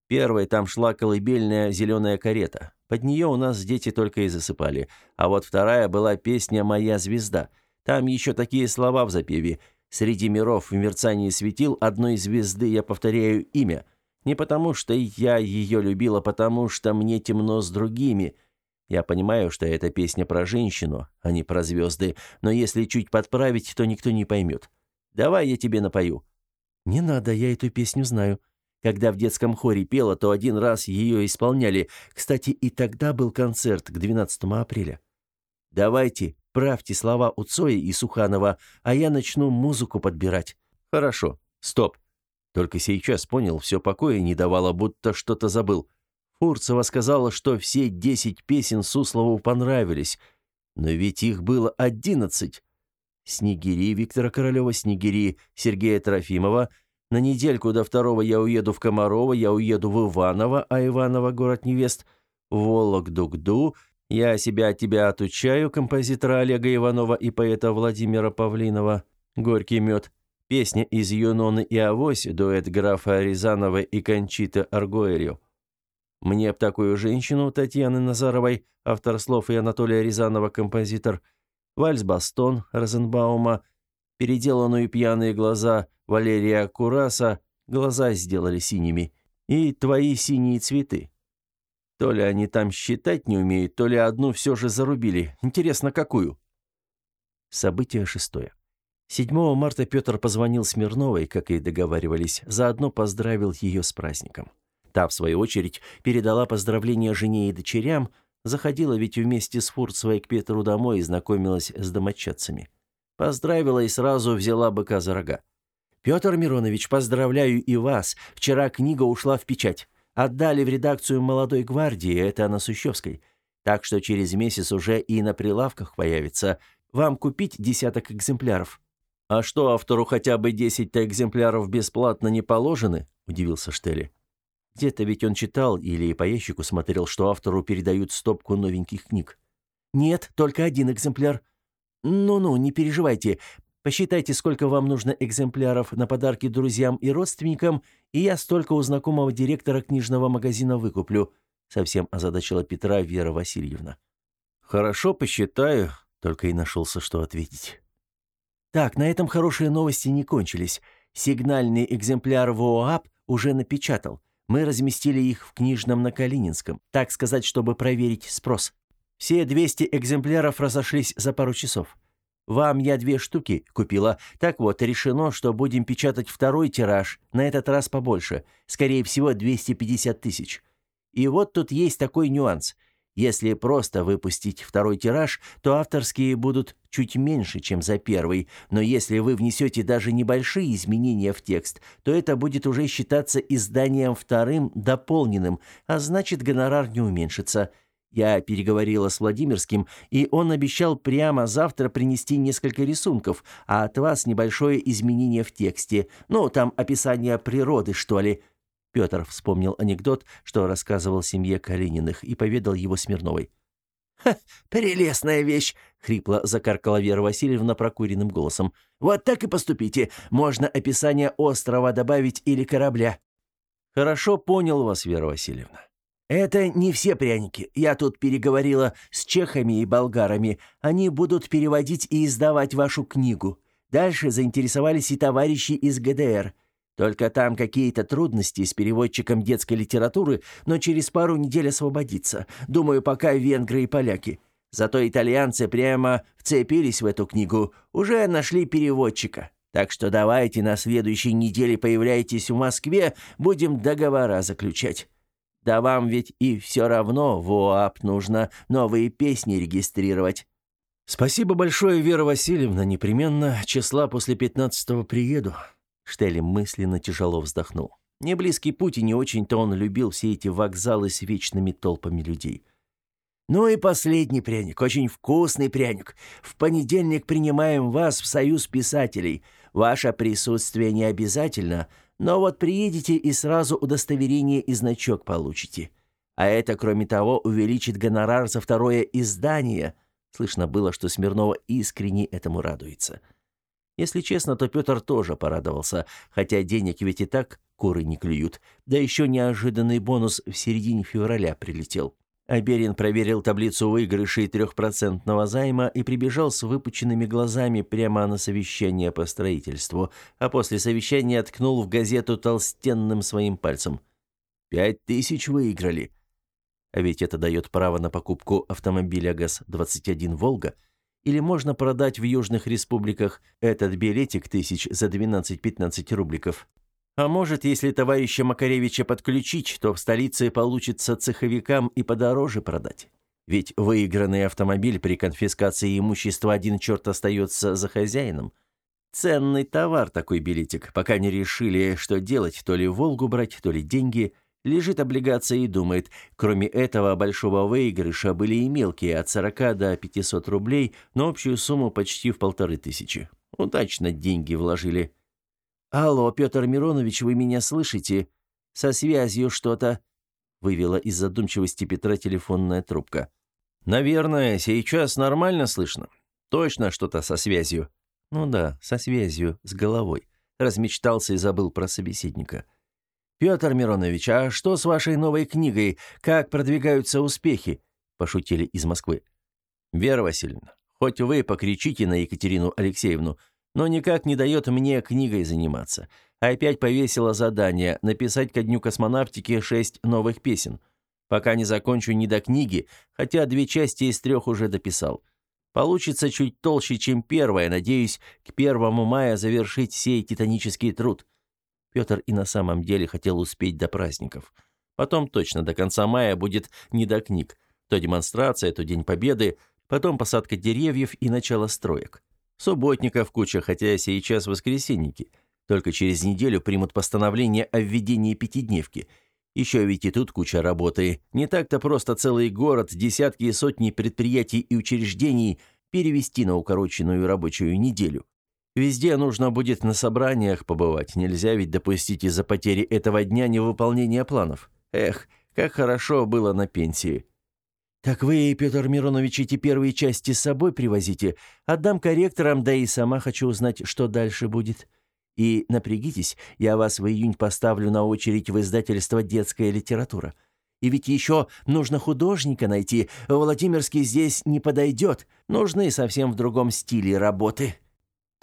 Первой там шла колыбельная «Зеленая карета». Под нее у нас дети только и засыпали. А вот вторая была песня «Моя звезда». Там еще такие слова в запеве. «Среди миров в мерцании светил одной звезды я повторяю имя». Не потому, что я ее любила, потому что мне темно с другими. Я понимаю, что эта песня про женщину, а не про звезды, но если чуть подправить, то никто не поймет. Давай я тебе напою». «Не надо, я эту песню знаю. Когда в детском хоре пела, то один раз ее исполняли. Кстати, и тогда был концерт к 12 апреля. Давайте, правьте слова у Цоя и Суханова, а я начну музыку подбирать». «Хорошо. Стоп. Только сейчас понял, все покоя не давало, будто что-то забыл. Фурцева сказала, что все десять песен Суслову понравились. Но ведь их было одиннадцать. Снегири Виктора Королева, Снегири Сергея Трофимова. На недельку до второго я уеду в Комарово, я уеду в Иваново, а Иваново — город невест. Вологду-гду. Я себя от тебя отучаю, композитора Олега Иванова и поэта Владимира Павлинова. Горький мед. Песня из «Юноны и Авось», дуэт графа Рязанова и Кончиты Аргоэрио. Мне б такую женщину Татьяны Назаровой, автор слов и Анатолия Рязанова, композитор. Вальс-бастон Розенбаума, переделанную пьяные глаза Валерия Кураса, глаза сделали синими. И твои синие цветы. То ли они там считать не умеют, то ли одну все же зарубили. Интересно, какую? Событие шестое. 7 марта Петр позвонил Смирновой, как и договаривались, заодно поздравил ее с праздником. Та, в свою очередь, передала поздравления жене и дочерям, заходила ведь вместе с Фурцевой к Петру домой и знакомилась с домочадцами. Поздравила и сразу взяла быка за рога. «Петр Миронович, поздравляю и вас. Вчера книга ушла в печать. Отдали в редакцию «Молодой гвардии», это на Сущевской. Так что через месяц уже и на прилавках появится. Вам купить десяток экземпляров». «А что, автору хотя бы десять-то экземпляров бесплатно не положены?» – удивился Штелли. Где-то ведь он читал или по ящику смотрел, что автору передают стопку новеньких книг. «Нет, только один экземпляр». «Ну-ну, не переживайте. Посчитайте, сколько вам нужно экземпляров на подарки друзьям и родственникам, и я столько у знакомого директора книжного магазина выкуплю», совсем озадачила Петра Вера Васильевна. «Хорошо, посчитаю», только и нашелся, что ответить. Так, на этом хорошие новости не кончились. Сигнальный экземпляр ВОАП уже напечатал. Мы разместили их в книжном на Калининском, так сказать, чтобы проверить спрос. Все 200 экземпляров разошлись за пару часов. Вам я две штуки купила. Так вот, решено, что будем печатать второй тираж, на этот раз побольше, скорее всего, 250 тысяч. И вот тут есть такой нюанс – если просто выпустить второй тираж, то авторские будут чуть меньше, чем за первый, но если вы внесете даже небольшие изменения в текст, то это будет уже считаться изданием вторым дополненным, а значит гонорар не уменьшится. Я переговорила с Владимирским, и он обещал прямо завтра принести несколько рисунков, а от вас небольшое изменение в тексте. Ну, там описание природы, что ли. Петр вспомнил анекдот, что рассказывал семье Калининых, и поведал его Смирновой. «Ха, прелестная вещь!» — хрипло закаркала Вера Васильевна прокуренным голосом. «Вот так и поступите. Можно описание острова добавить или корабля». «Хорошо понял вас, Вера Васильевна». «Это не все пряники. Я тут переговорила с чехами и болгарами. Они будут переводить и издавать вашу книгу. Дальше заинтересовались и товарищи из ГДР. Только там какие-то трудности с переводчиком детской литературы, но через пару недель освободится. Думаю, пока венгры и поляки. Зато итальянцы прямо вцепились в эту книгу, уже нашли переводчика. Так что давайте на следующей неделе появляйтесь в Москве, будем договора заключать. Да вам ведь и все равно в ОАП нужно новые песни регистрировать. Спасибо большое, Вера Васильевна, непременно числа после пятнадцатого приеду. Штелли мысленно тяжело вздохнул. Не близкий путь, и не очень-то он любил все эти вокзалы с вечными толпами людей. Ну и последний пряник, очень вкусный пряник. В понедельник принимаем вас в Союз писателей. Ваше присутствие не обязательно, но вот приедете и сразу удостоверение и значок получите. А это, кроме того, увеличит гонорар за второе издание. Слышно было, что Смирнова искренне этому радуется. Если честно, то Петр тоже порадовался, хотя денег ведь и так куры не клюют. Да еще неожиданный бонус в середине февраля прилетел. Аберин проверил таблицу выигрышей трехпроцентного займа и прибежал с выпученными глазами прямо на совещание по строительству, а после совещания ткнул в газету толстенным своим пальцем. «Пять тысяч выиграли!» А ведь это дает право на покупку автомобиля ГАЗ-21 «Волга», или можно продать в южных республиках этот билетик тысяч за 12-15 рубликов. А может, если товарища Макаревича подключить, то в столице получится цеховикам и подороже продать. Ведь выигранный автомобиль при конфискации имущества один черт остается за хозяином. Ценный товар такой билетик, пока не решили, что делать, то ли «Волгу» брать, то ли деньги. Лежит облигация и думает, кроме этого большого выигрыша были и мелкие, от 40 до 500 рублей, но общую сумму почти в полторы тысячи. Удачно деньги вложили. «Алло, Петр Миронович, вы меня слышите? Со связью что-то?» Вывела из задумчивости Петра телефонная трубка. «Наверное, сейчас нормально слышно. Точно что-то со связью». «Ну да, со связью, с головой». Размечтался и забыл про собеседника. «Петр Миронович, а что с вашей новой книгой? Как продвигаются успехи?» – пошутили из Москвы. «Вера Васильевна, хоть вы покричите на Екатерину Алексеевну, но никак не дает мне книгой заниматься. Опять повесила задание написать ко дню космонавтики шесть новых песен. Пока не закончу ни до книги, хотя две части из трех уже дописал. Получится чуть толще, чем первая, надеюсь, к первому мая завершить сей титанический труд. Петр и на самом деле хотел успеть до праздников. Потом точно до конца мая будет не до книг. То демонстрация, то День Победы, потом посадка деревьев и начало строек. Субботников куча, хотя сейчас воскресенники. Только через неделю примут постановление о введении пятидневки. Еще ведь и тут куча работы. Не так-то просто целый город, десятки и сотни предприятий и учреждений перевести на укороченную рабочую неделю. Везде нужно будет на собраниях побывать. Нельзя ведь допустить из-за потери этого дня невыполнения планов. Эх, как хорошо было на пенсии. «Так вы, Петр Миронович, эти первые части с собой привозите. Отдам корректорам, да и сама хочу узнать, что дальше будет. И напрягитесь, я вас в июнь поставлю на очередь в издательство «Детская литература». И ведь еще нужно художника найти. Владимирский здесь не подойдет. Нужны совсем в другом стиле работы».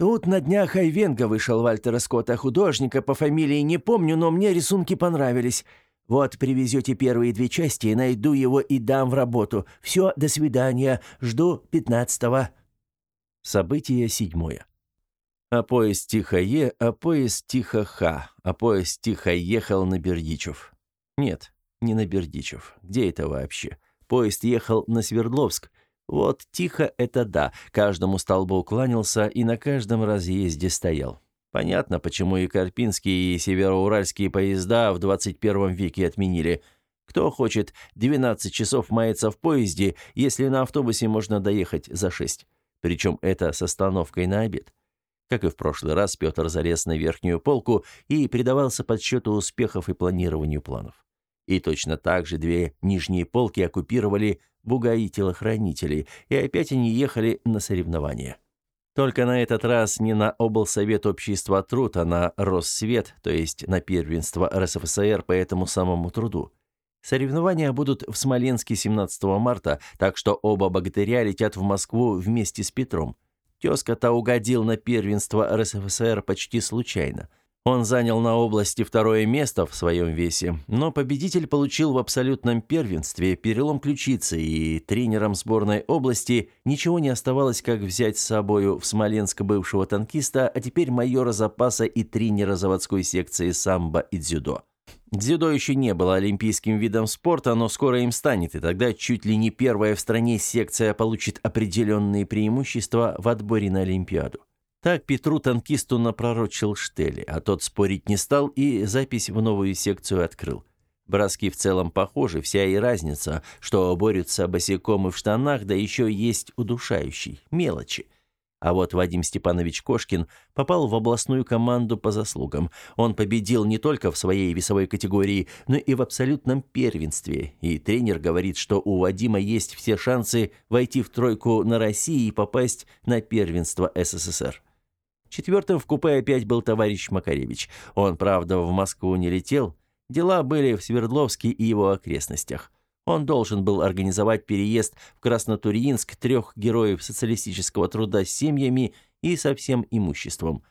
Тут на днях Айвенга вышел Вальтера Скотта, художника по фамилии не помню, но мне рисунки понравились. Вот привезете первые две части, найду его и дам в работу. Все, до свидания. Жду пятнадцатого». Событие седьмое. А поезд тихо е, а поезд тихо ха, а поезд тихо ехал на Бердичев. Нет, не на Бердичев. Где это вообще? Поезд ехал на Свердловск. Вот тихо это да, каждому столбу кланялся и на каждом разъезде стоял. Понятно, почему и Карпинские, и североуральские поезда в 21 веке отменили. Кто хочет 12 часов маяться в поезде, если на автобусе можно доехать за 6? Причем это с остановкой на обед. Как и в прошлый раз, Петр залез на верхнюю полку и предавался подсчету успехов и планированию планов. И точно так же две нижние полки оккупировали бугаи-телохранители, и опять они ехали на соревнования. Только на этот раз не на облсовет общества труд, а на Россвет, то есть на первенство РСФСР по этому самому труду. Соревнования будут в Смоленске 17 марта, так что оба богатыря летят в Москву вместе с Петром. Тезка-то угодил на первенство РСФСР почти случайно – он занял на области второе место в своем весе, но победитель получил в абсолютном первенстве перелом ключицы, и тренерам сборной области ничего не оставалось, как взять с собою в Смоленск бывшего танкиста, а теперь майора запаса и тренера заводской секции самбо и дзюдо. Дзюдо еще не было олимпийским видом спорта, но скоро им станет, и тогда чуть ли не первая в стране секция получит определенные преимущества в отборе на Олимпиаду. Так Петру танкисту напророчил Штели, а тот спорить не стал и запись в новую секцию открыл. Броски в целом похожи, вся и разница, что борются босиком и в штанах, да еще есть удушающий, мелочи. А вот Вадим Степанович Кошкин попал в областную команду по заслугам. Он победил не только в своей весовой категории, но и в абсолютном первенстве. И тренер говорит, что у Вадима есть все шансы войти в тройку на России и попасть на первенство СССР. Четвертым в купе опять был товарищ Макаревич. Он, правда, в Москву не летел. Дела были в Свердловске и его окрестностях. Он должен был организовать переезд в Краснотурьинск трех героев социалистического труда с семьями и со всем имуществом.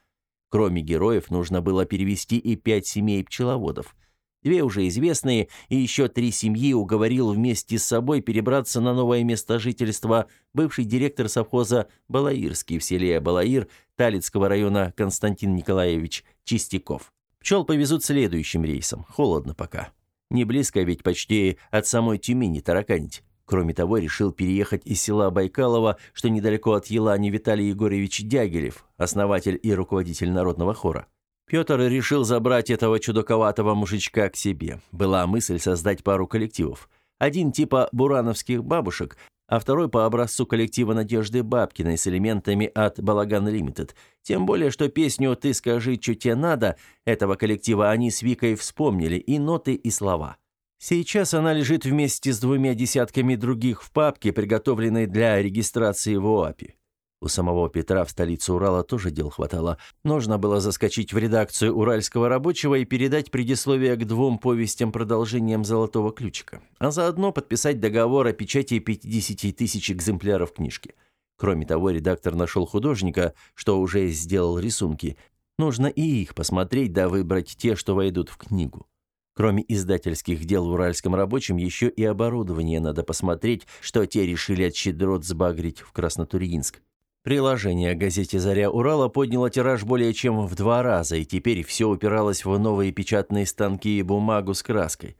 Кроме героев, нужно было перевести и пять семей пчеловодов. Две уже известные, и еще три семьи уговорил вместе с собой перебраться на новое место жительства бывший директор совхоза Балаирский в селе Балаир Талицкого района Константин Николаевич Чистяков. Пчел повезут следующим рейсом, холодно пока. Не близко ведь почти от самой Тюмени тараканить. Кроме того, решил переехать из села Байкалово, что недалеко от Елани Виталий Егорович Дягилев, основатель и руководитель народного хора. Петр решил забрать этого чудаковатого мужичка к себе. Была мысль создать пару коллективов. Один типа бурановских бабушек, а второй по образцу коллектива Надежды Бабкиной с элементами от Балаган Лимитед. Тем более, что песню «Ты скажи, что тебе надо» этого коллектива они с Викой вспомнили, и ноты, и слова. Сейчас она лежит вместе с двумя десятками других в папке, приготовленной для регистрации в ОАПе. У самого Петра в столице Урала тоже дел хватало. Нужно было заскочить в редакцию «Уральского рабочего» и передать предисловие к двум повестям продолжением «Золотого ключика», а заодно подписать договор о печати 50 тысяч экземпляров книжки. Кроме того, редактор нашел художника, что уже сделал рисунки. Нужно и их посмотреть, да выбрать те, что войдут в книгу. Кроме издательских дел в Уральском рабочем, еще и оборудование надо посмотреть, что те решили от щедрот сбагрить в Краснотурьинск. Приложение газете «Заря Урала» подняло тираж более чем в два раза, и теперь все упиралось в новые печатные станки и бумагу с краской.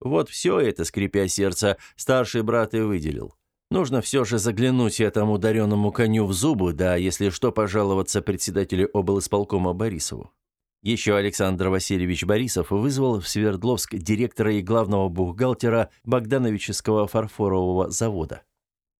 Вот все это, скрипя сердце, старший брат и выделил. Нужно все же заглянуть этому дареному коню в зубы, да, если что, пожаловаться председателю облсполкома Борисову. Еще Александр Васильевич Борисов вызвал в Свердловск директора и главного бухгалтера Богдановического фарфорового завода.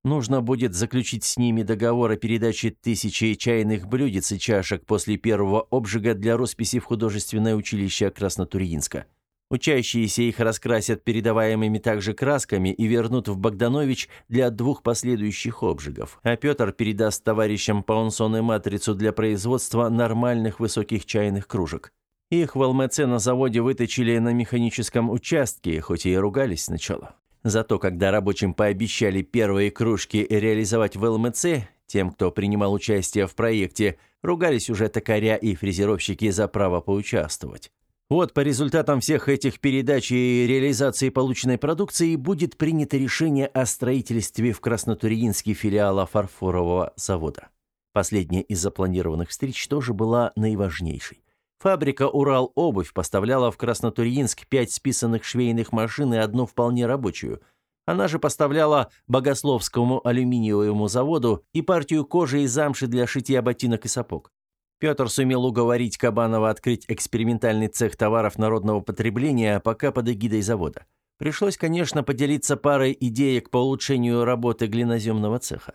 Нужно будет заключить с ними договор о передаче тысячи чайных блюдец и чашек после первого обжига для росписи в художественное училище Краснотурьинска. Учащиеся их раскрасят передаваемыми также красками и вернут в Богданович для двух последующих обжигов. А Петр передаст товарищам Паунсон и матрицу для производства нормальных высоких чайных кружек. Их в ЛМЦ на заводе выточили на механическом участке, хоть и ругались сначала. Зато когда рабочим пообещали первые кружки реализовать в ЛМЦ, тем, кто принимал участие в проекте, ругались уже токаря и фрезеровщики за право поучаствовать. Вот по результатам всех этих передач и реализации полученной продукции будет принято решение о строительстве в Краснотурьинске филиала фарфорового завода. Последняя из запланированных встреч тоже была наиважнейшей. Фабрика «Урал-обувь» поставляла в Краснотурьинск пять списанных швейных машин и одну вполне рабочую. Она же поставляла Богословскому алюминиевому заводу и партию кожи и замши для шитья ботинок и сапог. Петр сумел уговорить Кабанова открыть экспериментальный цех товаров народного потребления пока под эгидой завода. Пришлось, конечно, поделиться парой идеек по улучшению работы глиноземного цеха.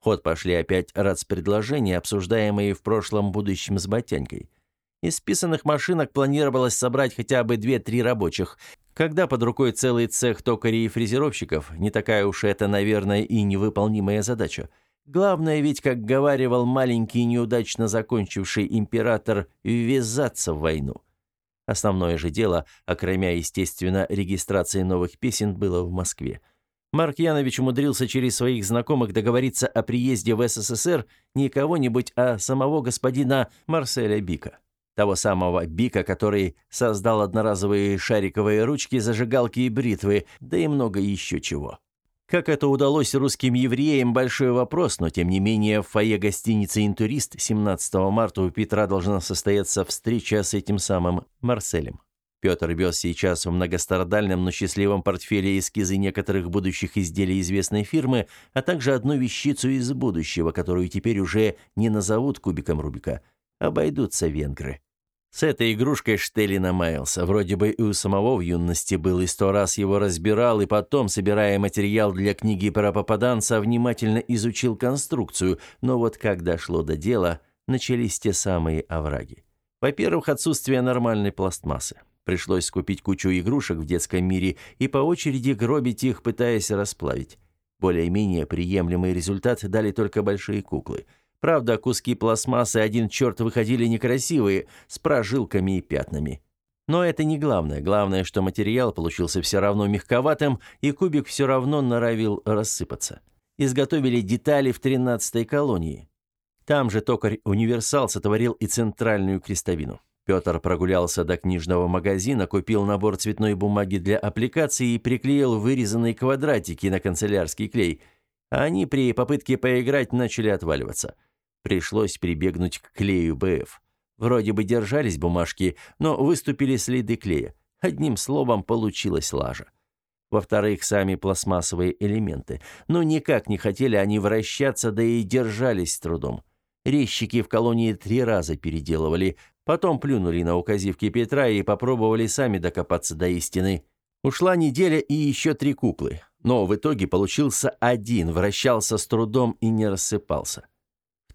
В ход пошли опять предложения, обсуждаемые в прошлом будущем с Батянькой. Из списанных машинок планировалось собрать хотя бы 2-3 рабочих. Когда под рукой целый цех токарей и фрезеровщиков, не такая уж это, наверное, и невыполнимая задача. Главное ведь, как говаривал маленький неудачно закончивший император, ввязаться в войну. Основное же дело, окромя, естественно, регистрации новых песен, было в Москве. Марк Янович умудрился через своих знакомых договориться о приезде в СССР не кого-нибудь, а самого господина Марселя Бика. Того самого Бика, который создал одноразовые шариковые ручки, зажигалки и бритвы, да и много еще чего. Как это удалось русским евреям – большой вопрос, но тем не менее в фойе гостиницы «Интурист» 17 марта у Петра должна состояться встреча с этим самым Марселем. Петр вез сейчас в многострадальном, но счастливом портфеле эскизы некоторых будущих изделий известной фирмы, а также одну вещицу из будущего, которую теперь уже не назовут кубиком Рубика. Обойдутся венгры. С этой игрушкой Штелли намаялся. Вроде бы и у самого в юности был, и сто раз его разбирал, и потом, собирая материал для книги про попаданца, внимательно изучил конструкцию. Но вот как дошло до дела, начались те самые овраги. Во-первых, отсутствие нормальной пластмассы. Пришлось купить кучу игрушек в детском мире и по очереди гробить их, пытаясь расплавить. Более-менее приемлемый результат дали только большие куклы – Правда, куски пластмассы один черт выходили некрасивые, с прожилками и пятнами. Но это не главное. Главное, что материал получился все равно мягковатым, и кубик все равно норовил рассыпаться. Изготовили детали в 13-й колонии. Там же токарь-универсал сотворил и центральную крестовину. Петр прогулялся до книжного магазина, купил набор цветной бумаги для аппликации и приклеил вырезанные квадратики на канцелярский клей. Они при попытке поиграть начали отваливаться – Пришлось прибегнуть к клею БФ. Вроде бы держались бумажки, но выступили следы клея. Одним словом, получилась лажа. Во-вторых, сами пластмассовые элементы. Но никак не хотели они вращаться, да и держались с трудом. Резчики в колонии три раза переделывали, потом плюнули на указивки Петра и попробовали сами докопаться до истины. Ушла неделя и еще три куклы. Но в итоге получился один, вращался с трудом и не рассыпался.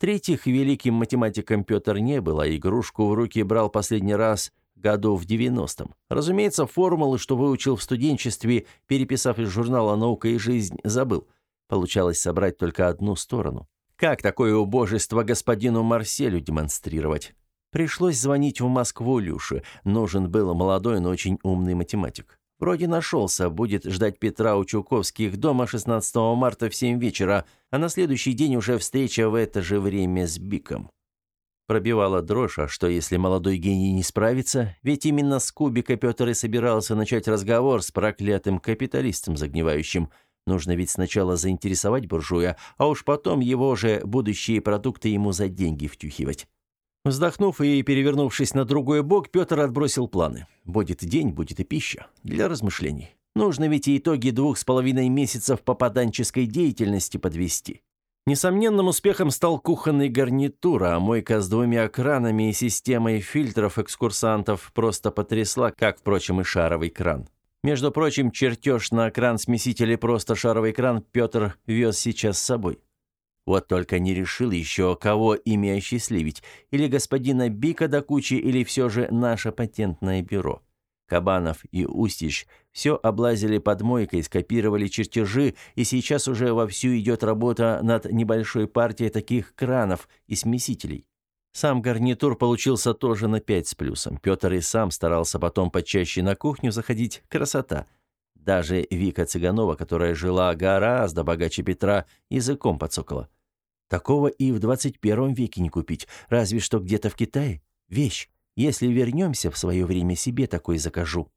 В-третьих, великим математиком Петр не был, а игрушку в руки брал последний раз году в 90-м. Разумеется, формулы, что выучил в студенчестве, переписав из журнала «Наука и жизнь», забыл. Получалось собрать только одну сторону. Как такое убожество господину Марселю демонстрировать? Пришлось звонить в Москву Люше. Нужен был молодой, но очень умный математик. Вроде нашелся, будет ждать Петра у Чуковских дома 16 марта в 7 вечера, а на следующий день уже встреча в это же время с Биком. Пробивала дрожь, а что если молодой гений не справится? Ведь именно с Кубика Петр и собирался начать разговор с проклятым капиталистом загнивающим. Нужно ведь сначала заинтересовать буржуя, а уж потом его же будущие продукты ему за деньги втюхивать. Вздохнув и перевернувшись на другой бок, Петр отбросил планы. Будет день, будет и пища. Для размышлений. Нужно ведь и итоги двух с половиной месяцев попаданческой деятельности подвести. Несомненным успехом стал кухонный гарнитур, а мойка с двумя кранами и системой фильтров экскурсантов просто потрясла, как, впрочем, и шаровый кран. Между прочим, чертеж на кран смесителя просто шаровый кран Петр вез сейчас с собой. Вот только не решил еще, кого ими осчастливить, или господина Бика до кучи, или все же наше патентное бюро. Кабанов и Устич все облазили под мойкой, скопировали чертежи, и сейчас уже вовсю идет работа над небольшой партией таких кранов и смесителей. Сам гарнитур получился тоже на пять с плюсом. Петр и сам старался потом почаще на кухню заходить. Красота. Даже Вика Цыганова, которая жила гораздо богаче Петра, языком подсокала. Такого и в 21 веке не купить, разве что где-то в Китае. Вещь. Если вернемся в свое время, себе такой закажу.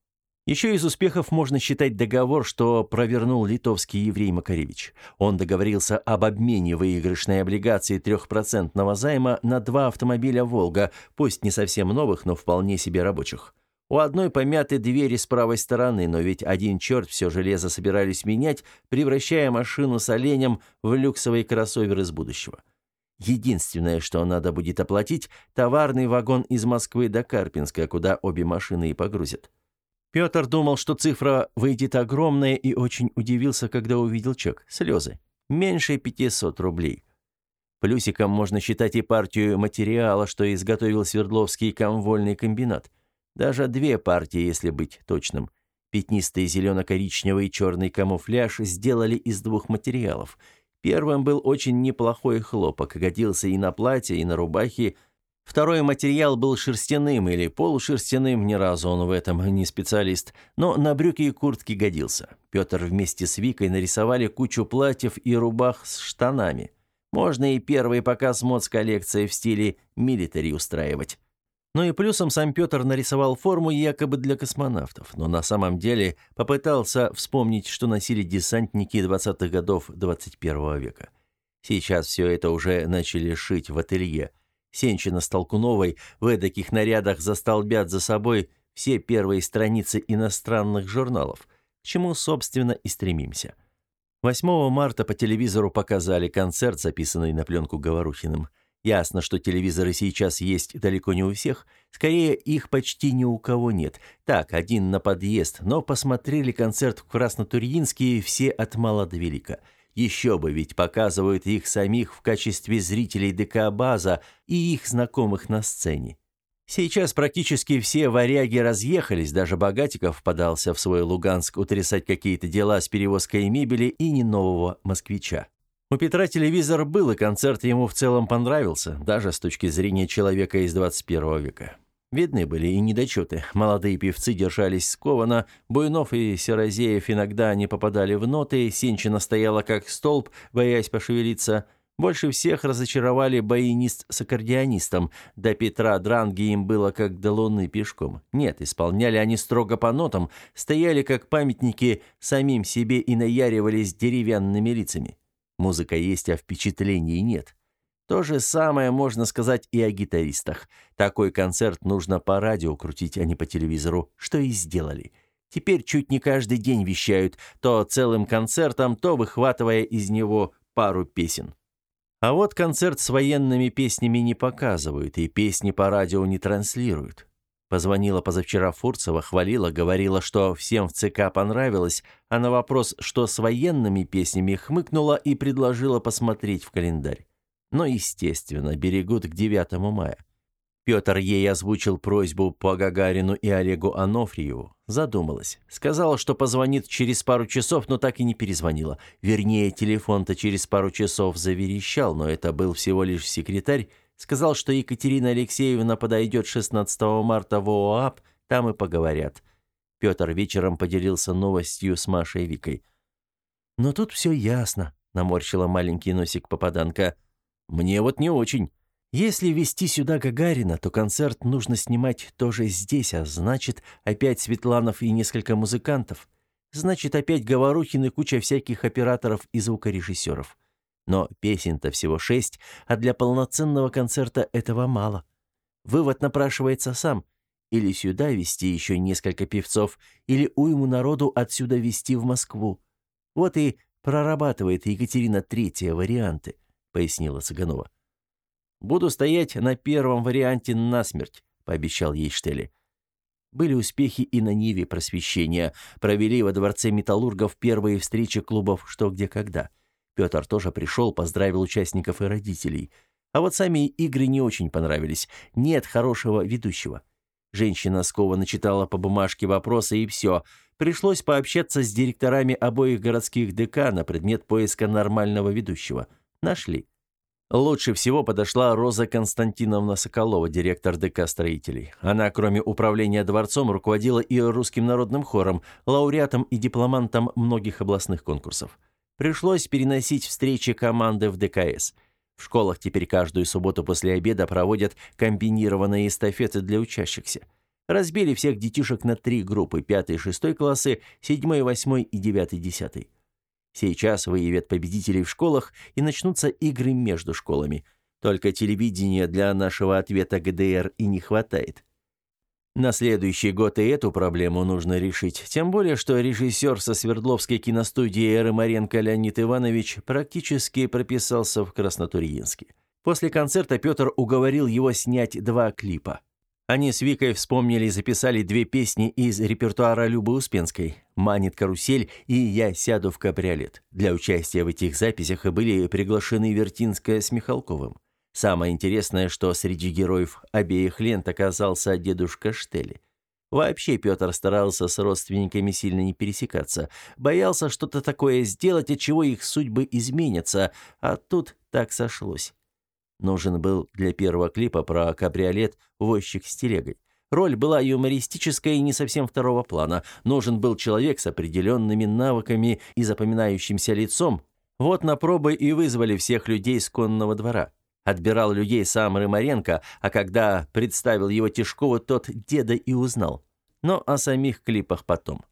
Еще из успехов можно считать договор, что провернул литовский еврей Макаревич. Он договорился об обмене выигрышной облигации трехпроцентного займа на два автомобиля «Волга», пусть не совсем новых, но вполне себе рабочих. У одной помяты двери с правой стороны, но ведь один черт все железо собирались менять, превращая машину с оленем в люксовый кроссовер из будущего. Единственное, что надо будет оплатить, товарный вагон из Москвы до Карпинска, куда обе машины и погрузят. Петр думал, что цифра выйдет огромная, и очень удивился, когда увидел чек. Слезы. Меньше 500 рублей. Плюсиком можно считать и партию материала, что изготовил Свердловский комвольный комбинат. Даже две партии, если быть точным. Пятнистый зелено-коричневый и черный камуфляж сделали из двух материалов. Первым был очень неплохой хлопок, годился и на платье, и на рубахе. Второй материал был шерстяным или полушерстяным, ни разу он в этом не специалист, но на брюки и куртки годился. Петр вместе с Викой нарисовали кучу платьев и рубах с штанами. Можно и первый показ мод с коллекцией в стиле милитари устраивать. Ну и плюсом сам Петр нарисовал форму якобы для космонавтов, но на самом деле попытался вспомнить, что носили десантники 20-х годов 21 века. Сейчас все это уже начали шить в ателье. Сенчина с Толкуновой в эдаких нарядах застолбят за собой все первые страницы иностранных журналов, к чему, собственно, и стремимся. 8 марта по телевизору показали концерт, записанный на пленку Говорухиным – Ясно, что телевизоры сейчас есть далеко не у всех. Скорее, их почти ни у кого нет. Так, один на подъезд, но посмотрели концерт в Краснотурьинске все от мала до велика. Еще бы, ведь показывают их самих в качестве зрителей ДК «База» и их знакомых на сцене. Сейчас практически все варяги разъехались, даже Богатиков подался в свой Луганск утрясать какие-то дела с перевозкой мебели и не нового москвича. У Петра телевизор был, и концерт ему в целом понравился, даже с точки зрения человека из 21 века. Видны были и недочеты. Молодые певцы держались скованно, Буйнов и Серозеев иногда не попадали в ноты, Сенчина стояла как столб, боясь пошевелиться. Больше всех разочаровали баянист с аккордеонистом. До Петра Дранги им было как до луны пешком. Нет, исполняли они строго по нотам, стояли как памятники самим себе и наяривались деревянными лицами. Музыка есть, а впечатлений нет. То же самое можно сказать и о гитаристах. Такой концерт нужно по радио крутить, а не по телевизору, что и сделали. Теперь чуть не каждый день вещают, то целым концертом, то выхватывая из него пару песен. А вот концерт с военными песнями не показывают, и песни по радио не транслируют. Позвонила позавчера Фурцева, хвалила, говорила, что всем в ЦК понравилось, а на вопрос, что с военными песнями, хмыкнула и предложила посмотреть в календарь. Но, естественно, берегут к 9 мая. Петр ей озвучил просьбу по Гагарину и Олегу Анофриеву. Задумалась. Сказала, что позвонит через пару часов, но так и не перезвонила. Вернее, телефон-то через пару часов заверещал, но это был всего лишь секретарь, Сказал, что Екатерина Алексеевна подойдет 16 марта в ОАП, там и поговорят. Петр вечером поделился новостью с Машей Викой. «Но тут все ясно», — наморщила маленький носик попаданка. «Мне вот не очень. Если вести сюда Гагарина, то концерт нужно снимать тоже здесь, а значит, опять Светланов и несколько музыкантов. Значит, опять Говорухин и куча всяких операторов и звукорежиссеров. Но песен-то всего шесть, а для полноценного концерта этого мало. Вывод напрашивается сам. Или сюда вести еще несколько певцов, или уйму народу отсюда вести в Москву. Вот и прорабатывает Екатерина третье варианты, пояснила Цыганова. Буду стоять на первом варианте насмерть, пообещал ей Штели. Были успехи и на Ниве просвещения. Провели во дворце металлургов первые встречи клубов «Что, где, когда». Петр тоже пришел, поздравил участников и родителей. А вот сами игры не очень понравились. Нет хорошего ведущего. Женщина скованно читала по бумажке вопросы и все. Пришлось пообщаться с директорами обоих городских ДК на предмет поиска нормального ведущего. Нашли. Лучше всего подошла Роза Константиновна Соколова, директор ДК строителей. Она, кроме управления дворцом, руководила и русским народным хором, лауреатом и дипломантом многих областных конкурсов. Пришлось переносить встречи команды в ДКС. В школах теперь каждую субботу после обеда проводят комбинированные эстафеты для учащихся. Разбили всех детишек на три группы: пятый, шестой классы, седьмой, восьмой и девятый, десятый. Сейчас выявят победителей в школах и начнутся игры между школами. Только телевидения для нашего ответа ГДР и не хватает. На следующий год и эту проблему нужно решить, тем более, что режиссер со Свердловской киностудии Эры Леонид Иванович практически прописался в Краснотурьинске. После концерта Петр уговорил его снять два клипа. Они с Викой вспомнили и записали две песни из репертуара Любы Успенской «Манит карусель» и «Я сяду в кабриолет». Для участия в этих записях были приглашены Вертинская с Михалковым. Самое интересное, что среди героев обеих лент оказался дедушка Штели. Вообще Петр старался с родственниками сильно не пересекаться. Боялся что-то такое сделать, от чего их судьбы изменятся, а тут так сошлось. Нужен был для первого клипа про кабриолет возчик с телегой. Роль была юмористическая и не совсем второго плана. Нужен был человек с определенными навыками и запоминающимся лицом. Вот на пробы и вызвали всех людей с конного двора. Отбирал людей сам Рымаренко, а когда представил его Тишкову, тот деда и узнал. Но о самих клипах потом.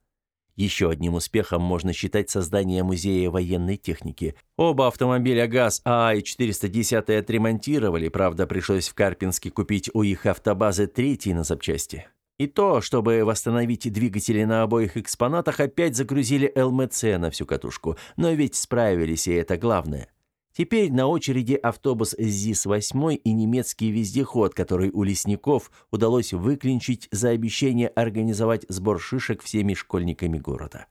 Еще одним успехом можно считать создание музея военной техники. Оба автомобиля ГАЗ АА и 410 отремонтировали, правда, пришлось в Карпинске купить у их автобазы третий на запчасти. И то, чтобы восстановить двигатели на обоих экспонатах, опять загрузили ЛМЦ на всю катушку. Но ведь справились, и это главное. Теперь на очереди автобус ЗИС-8 и немецкий вездеход, который у лесников удалось выклинчить за обещание организовать сбор шишек всеми школьниками города.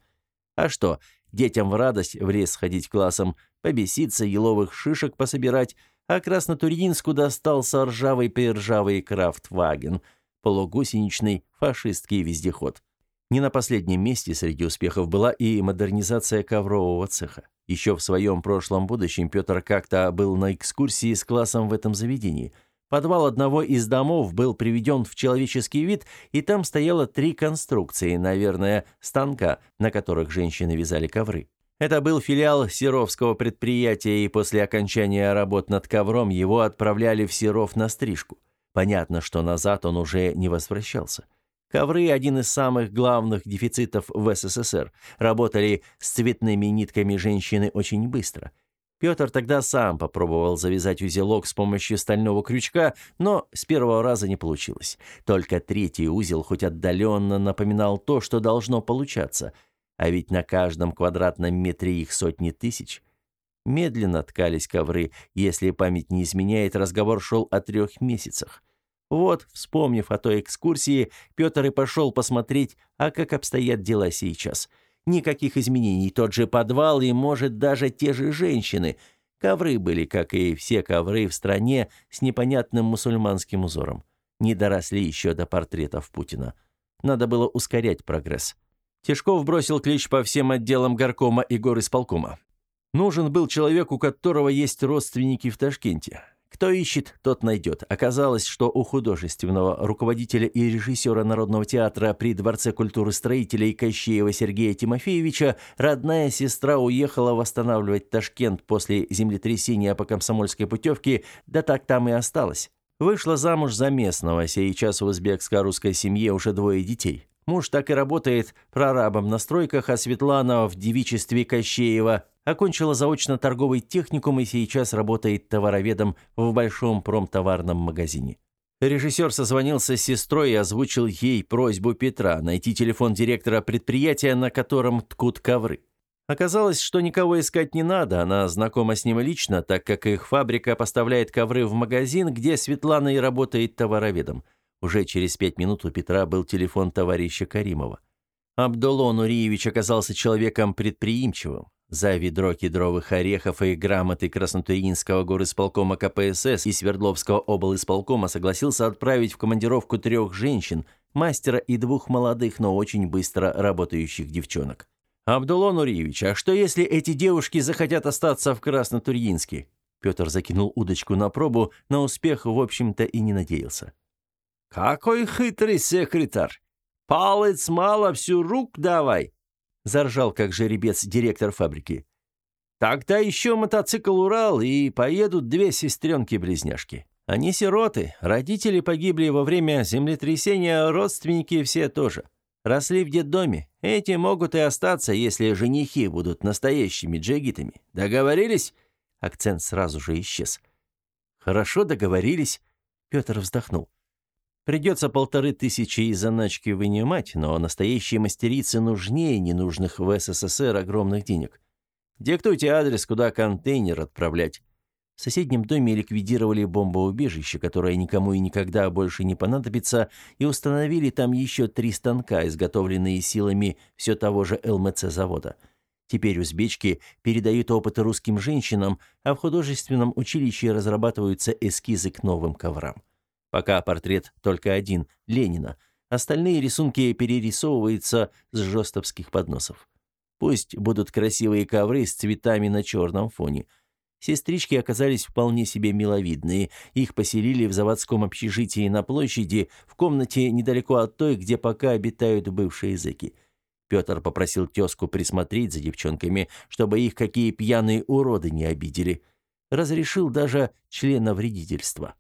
А что, детям в радость в лес ходить классом, побеситься, еловых шишек пособирать, а Краснотурьинску достался ржавый-перржавый крафтваген, полугусеничный фашистский вездеход. Не на последнем месте среди успехов была и модернизация коврового цеха. Еще в своем прошлом будущем Петр как-то был на экскурсии с классом в этом заведении. Подвал одного из домов был приведен в человеческий вид, и там стояло три конструкции, наверное, станка, на которых женщины вязали ковры. Это был филиал Серовского предприятия, и после окончания работ над ковром его отправляли в Серов на стрижку. Понятно, что назад он уже не возвращался. Ковры – один из самых главных дефицитов в СССР. Работали с цветными нитками женщины очень быстро. Петр тогда сам попробовал завязать узелок с помощью стального крючка, но с первого раза не получилось. Только третий узел хоть отдаленно напоминал то, что должно получаться. А ведь на каждом квадратном метре их сотни тысяч. Медленно ткались ковры. Если память не изменяет, разговор шел о трех месяцах. Вот, вспомнив о той экскурсии, Петр и пошел посмотреть, а как обстоят дела сейчас. Никаких изменений, тот же подвал и, может, даже те же женщины. Ковры были, как и все ковры в стране, с непонятным мусульманским узором. Не доросли еще до портретов Путина. Надо было ускорять прогресс. Тишков бросил клич по всем отделам горкома и горисполкома. Нужен был человек, у которого есть родственники в Ташкенте. Кто ищет, тот найдет. Оказалось, что у художественного руководителя и режиссера Народного театра при Дворце культуры строителей Кощеева Сергея Тимофеевича родная сестра уехала восстанавливать Ташкент после землетрясения по комсомольской путевке, да так там и осталась. Вышла замуж за местного, сейчас в узбекско-русской семье уже двое детей. Муж так и работает прорабом на стройках, а Светлана в девичестве Кощеева окончила заочно-торговый техникум и сейчас работает товароведом в большом промтоварном магазине. Режиссер созвонился с сестрой и озвучил ей просьбу Петра найти телефон директора предприятия, на котором ткут ковры. Оказалось, что никого искать не надо, она знакома с ним лично, так как их фабрика поставляет ковры в магазин, где Светлана и работает товароведом. Уже через пять минут у Петра был телефон товарища Каримова. Абдулло Нуриевич оказался человеком предприимчивым. За ведро кедровых орехов и грамоты Краснотуринского горисполкома КПСС и Свердловского облисполкома согласился отправить в командировку трех женщин, мастера и двух молодых, но очень быстро работающих девчонок. «Абдулла Нуриевич, а что если эти девушки захотят остаться в Краснотурьинске?» Петр закинул удочку на пробу, на успех, в общем-то, и не надеялся. «Какой хитрый секретарь! Палец мало, всю рук давай!» Заржал, как жеребец, директор фабрики. «Тогда еще мотоцикл «Урал» и поедут две сестренки-близняшки. Они сироты, родители погибли во время землетрясения, родственники все тоже. Росли в детдоме. Эти могут и остаться, если женихи будут настоящими джигитами. Договорились?» Акцент сразу же исчез. «Хорошо, договорились», — Петр вздохнул. Придется полторы тысячи из заначки вынимать, но настоящие мастерицы нужнее ненужных в СССР огромных денег. Диктуйте адрес, куда контейнер отправлять. В соседнем доме ликвидировали бомбоубежище, которое никому и никогда больше не понадобится, и установили там еще три станка, изготовленные силами все того же ЛМЦ-завода. Теперь узбечки передают опыт русским женщинам, а в художественном училище разрабатываются эскизы к новым коврам. Пока портрет только один – Ленина. Остальные рисунки перерисовываются с жестовских подносов. Пусть будут красивые ковры с цветами на черном фоне. Сестрички оказались вполне себе миловидные. Их поселили в заводском общежитии на площади, в комнате недалеко от той, где пока обитают бывшие языки. Петр попросил тезку присмотреть за девчонками, чтобы их какие пьяные уроды не обидели. Разрешил даже члена вредительства.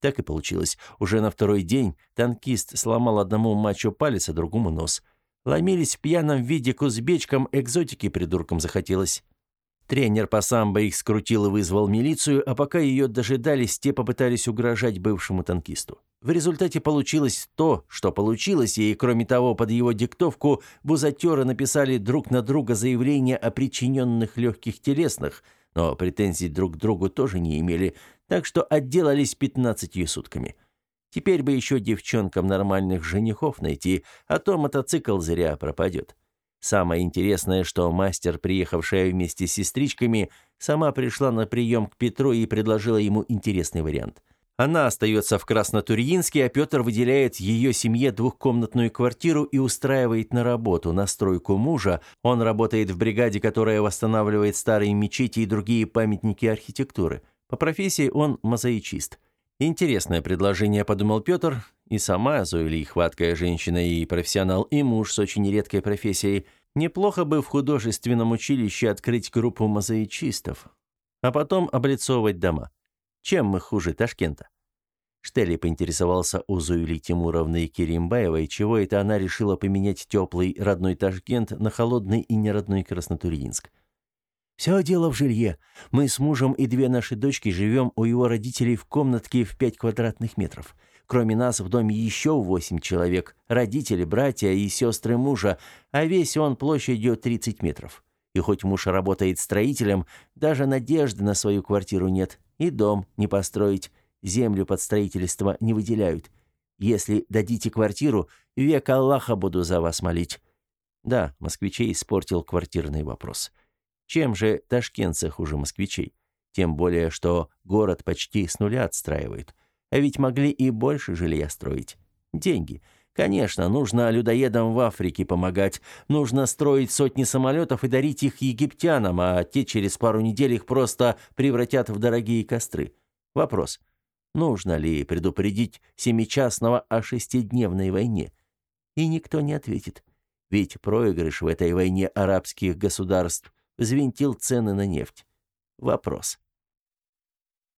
Так и получилось. Уже на второй день танкист сломал одному мачо палец, а другому нос. Ломились в пьяном виде к узбечкам, экзотики придуркам захотелось. Тренер по самбо их скрутил и вызвал милицию, а пока ее дожидались, те попытались угрожать бывшему танкисту. В результате получилось то, что получилось, и, кроме того, под его диктовку бузатеры написали друг на друга заявление о причиненных легких телесных, но претензий друг к другу тоже не имели, так что отделались пятнадцатью сутками. Теперь бы еще девчонкам нормальных женихов найти, а то мотоцикл зря пропадет. Самое интересное, что мастер, приехавшая вместе с сестричками, сама пришла на прием к Петру и предложила ему интересный вариант. Она остается в Краснотурьинске, а Петр выделяет ее семье двухкомнатную квартиру и устраивает на работу, на стройку мужа. Он работает в бригаде, которая восстанавливает старые мечети и другие памятники архитектуры. По профессии он мозаичист. Интересное предложение, подумал Петр. И сама Зоили хваткая женщина, и профессионал, и муж с очень редкой профессией. Неплохо бы в художественном училище открыть группу мозаичистов, а потом облицовывать дома. Чем мы хуже Ташкента? Штелли поинтересовался у Зуили Тимуровны Керимбаевой, чего это она решила поменять теплый родной Ташкент на холодный и неродной Краснотурьинск. «Все дело в жилье. Мы с мужем и две наши дочки живем у его родителей в комнатке в пять квадратных метров. Кроме нас в доме еще восемь человек, родители, братья и сестры мужа, а весь он площадью 30 метров. И хоть муж работает строителем, даже надежды на свою квартиру нет, и дом не построить, землю под строительство не выделяют. Если дадите квартиру, век Аллаха буду за вас молить». Да, москвичей испортил квартирный вопрос. Чем же ташкентцы хуже москвичей? Тем более, что город почти с нуля отстраивают. А ведь могли и больше жилья строить. Деньги – Конечно, нужно людоедам в Африке помогать. Нужно строить сотни самолетов и дарить их египтянам, а те через пару недель их просто превратят в дорогие костры. Вопрос. Нужно ли предупредить семичастного о шестидневной войне? И никто не ответит. Ведь проигрыш в этой войне арабских государств взвинтил цены на нефть. Вопрос.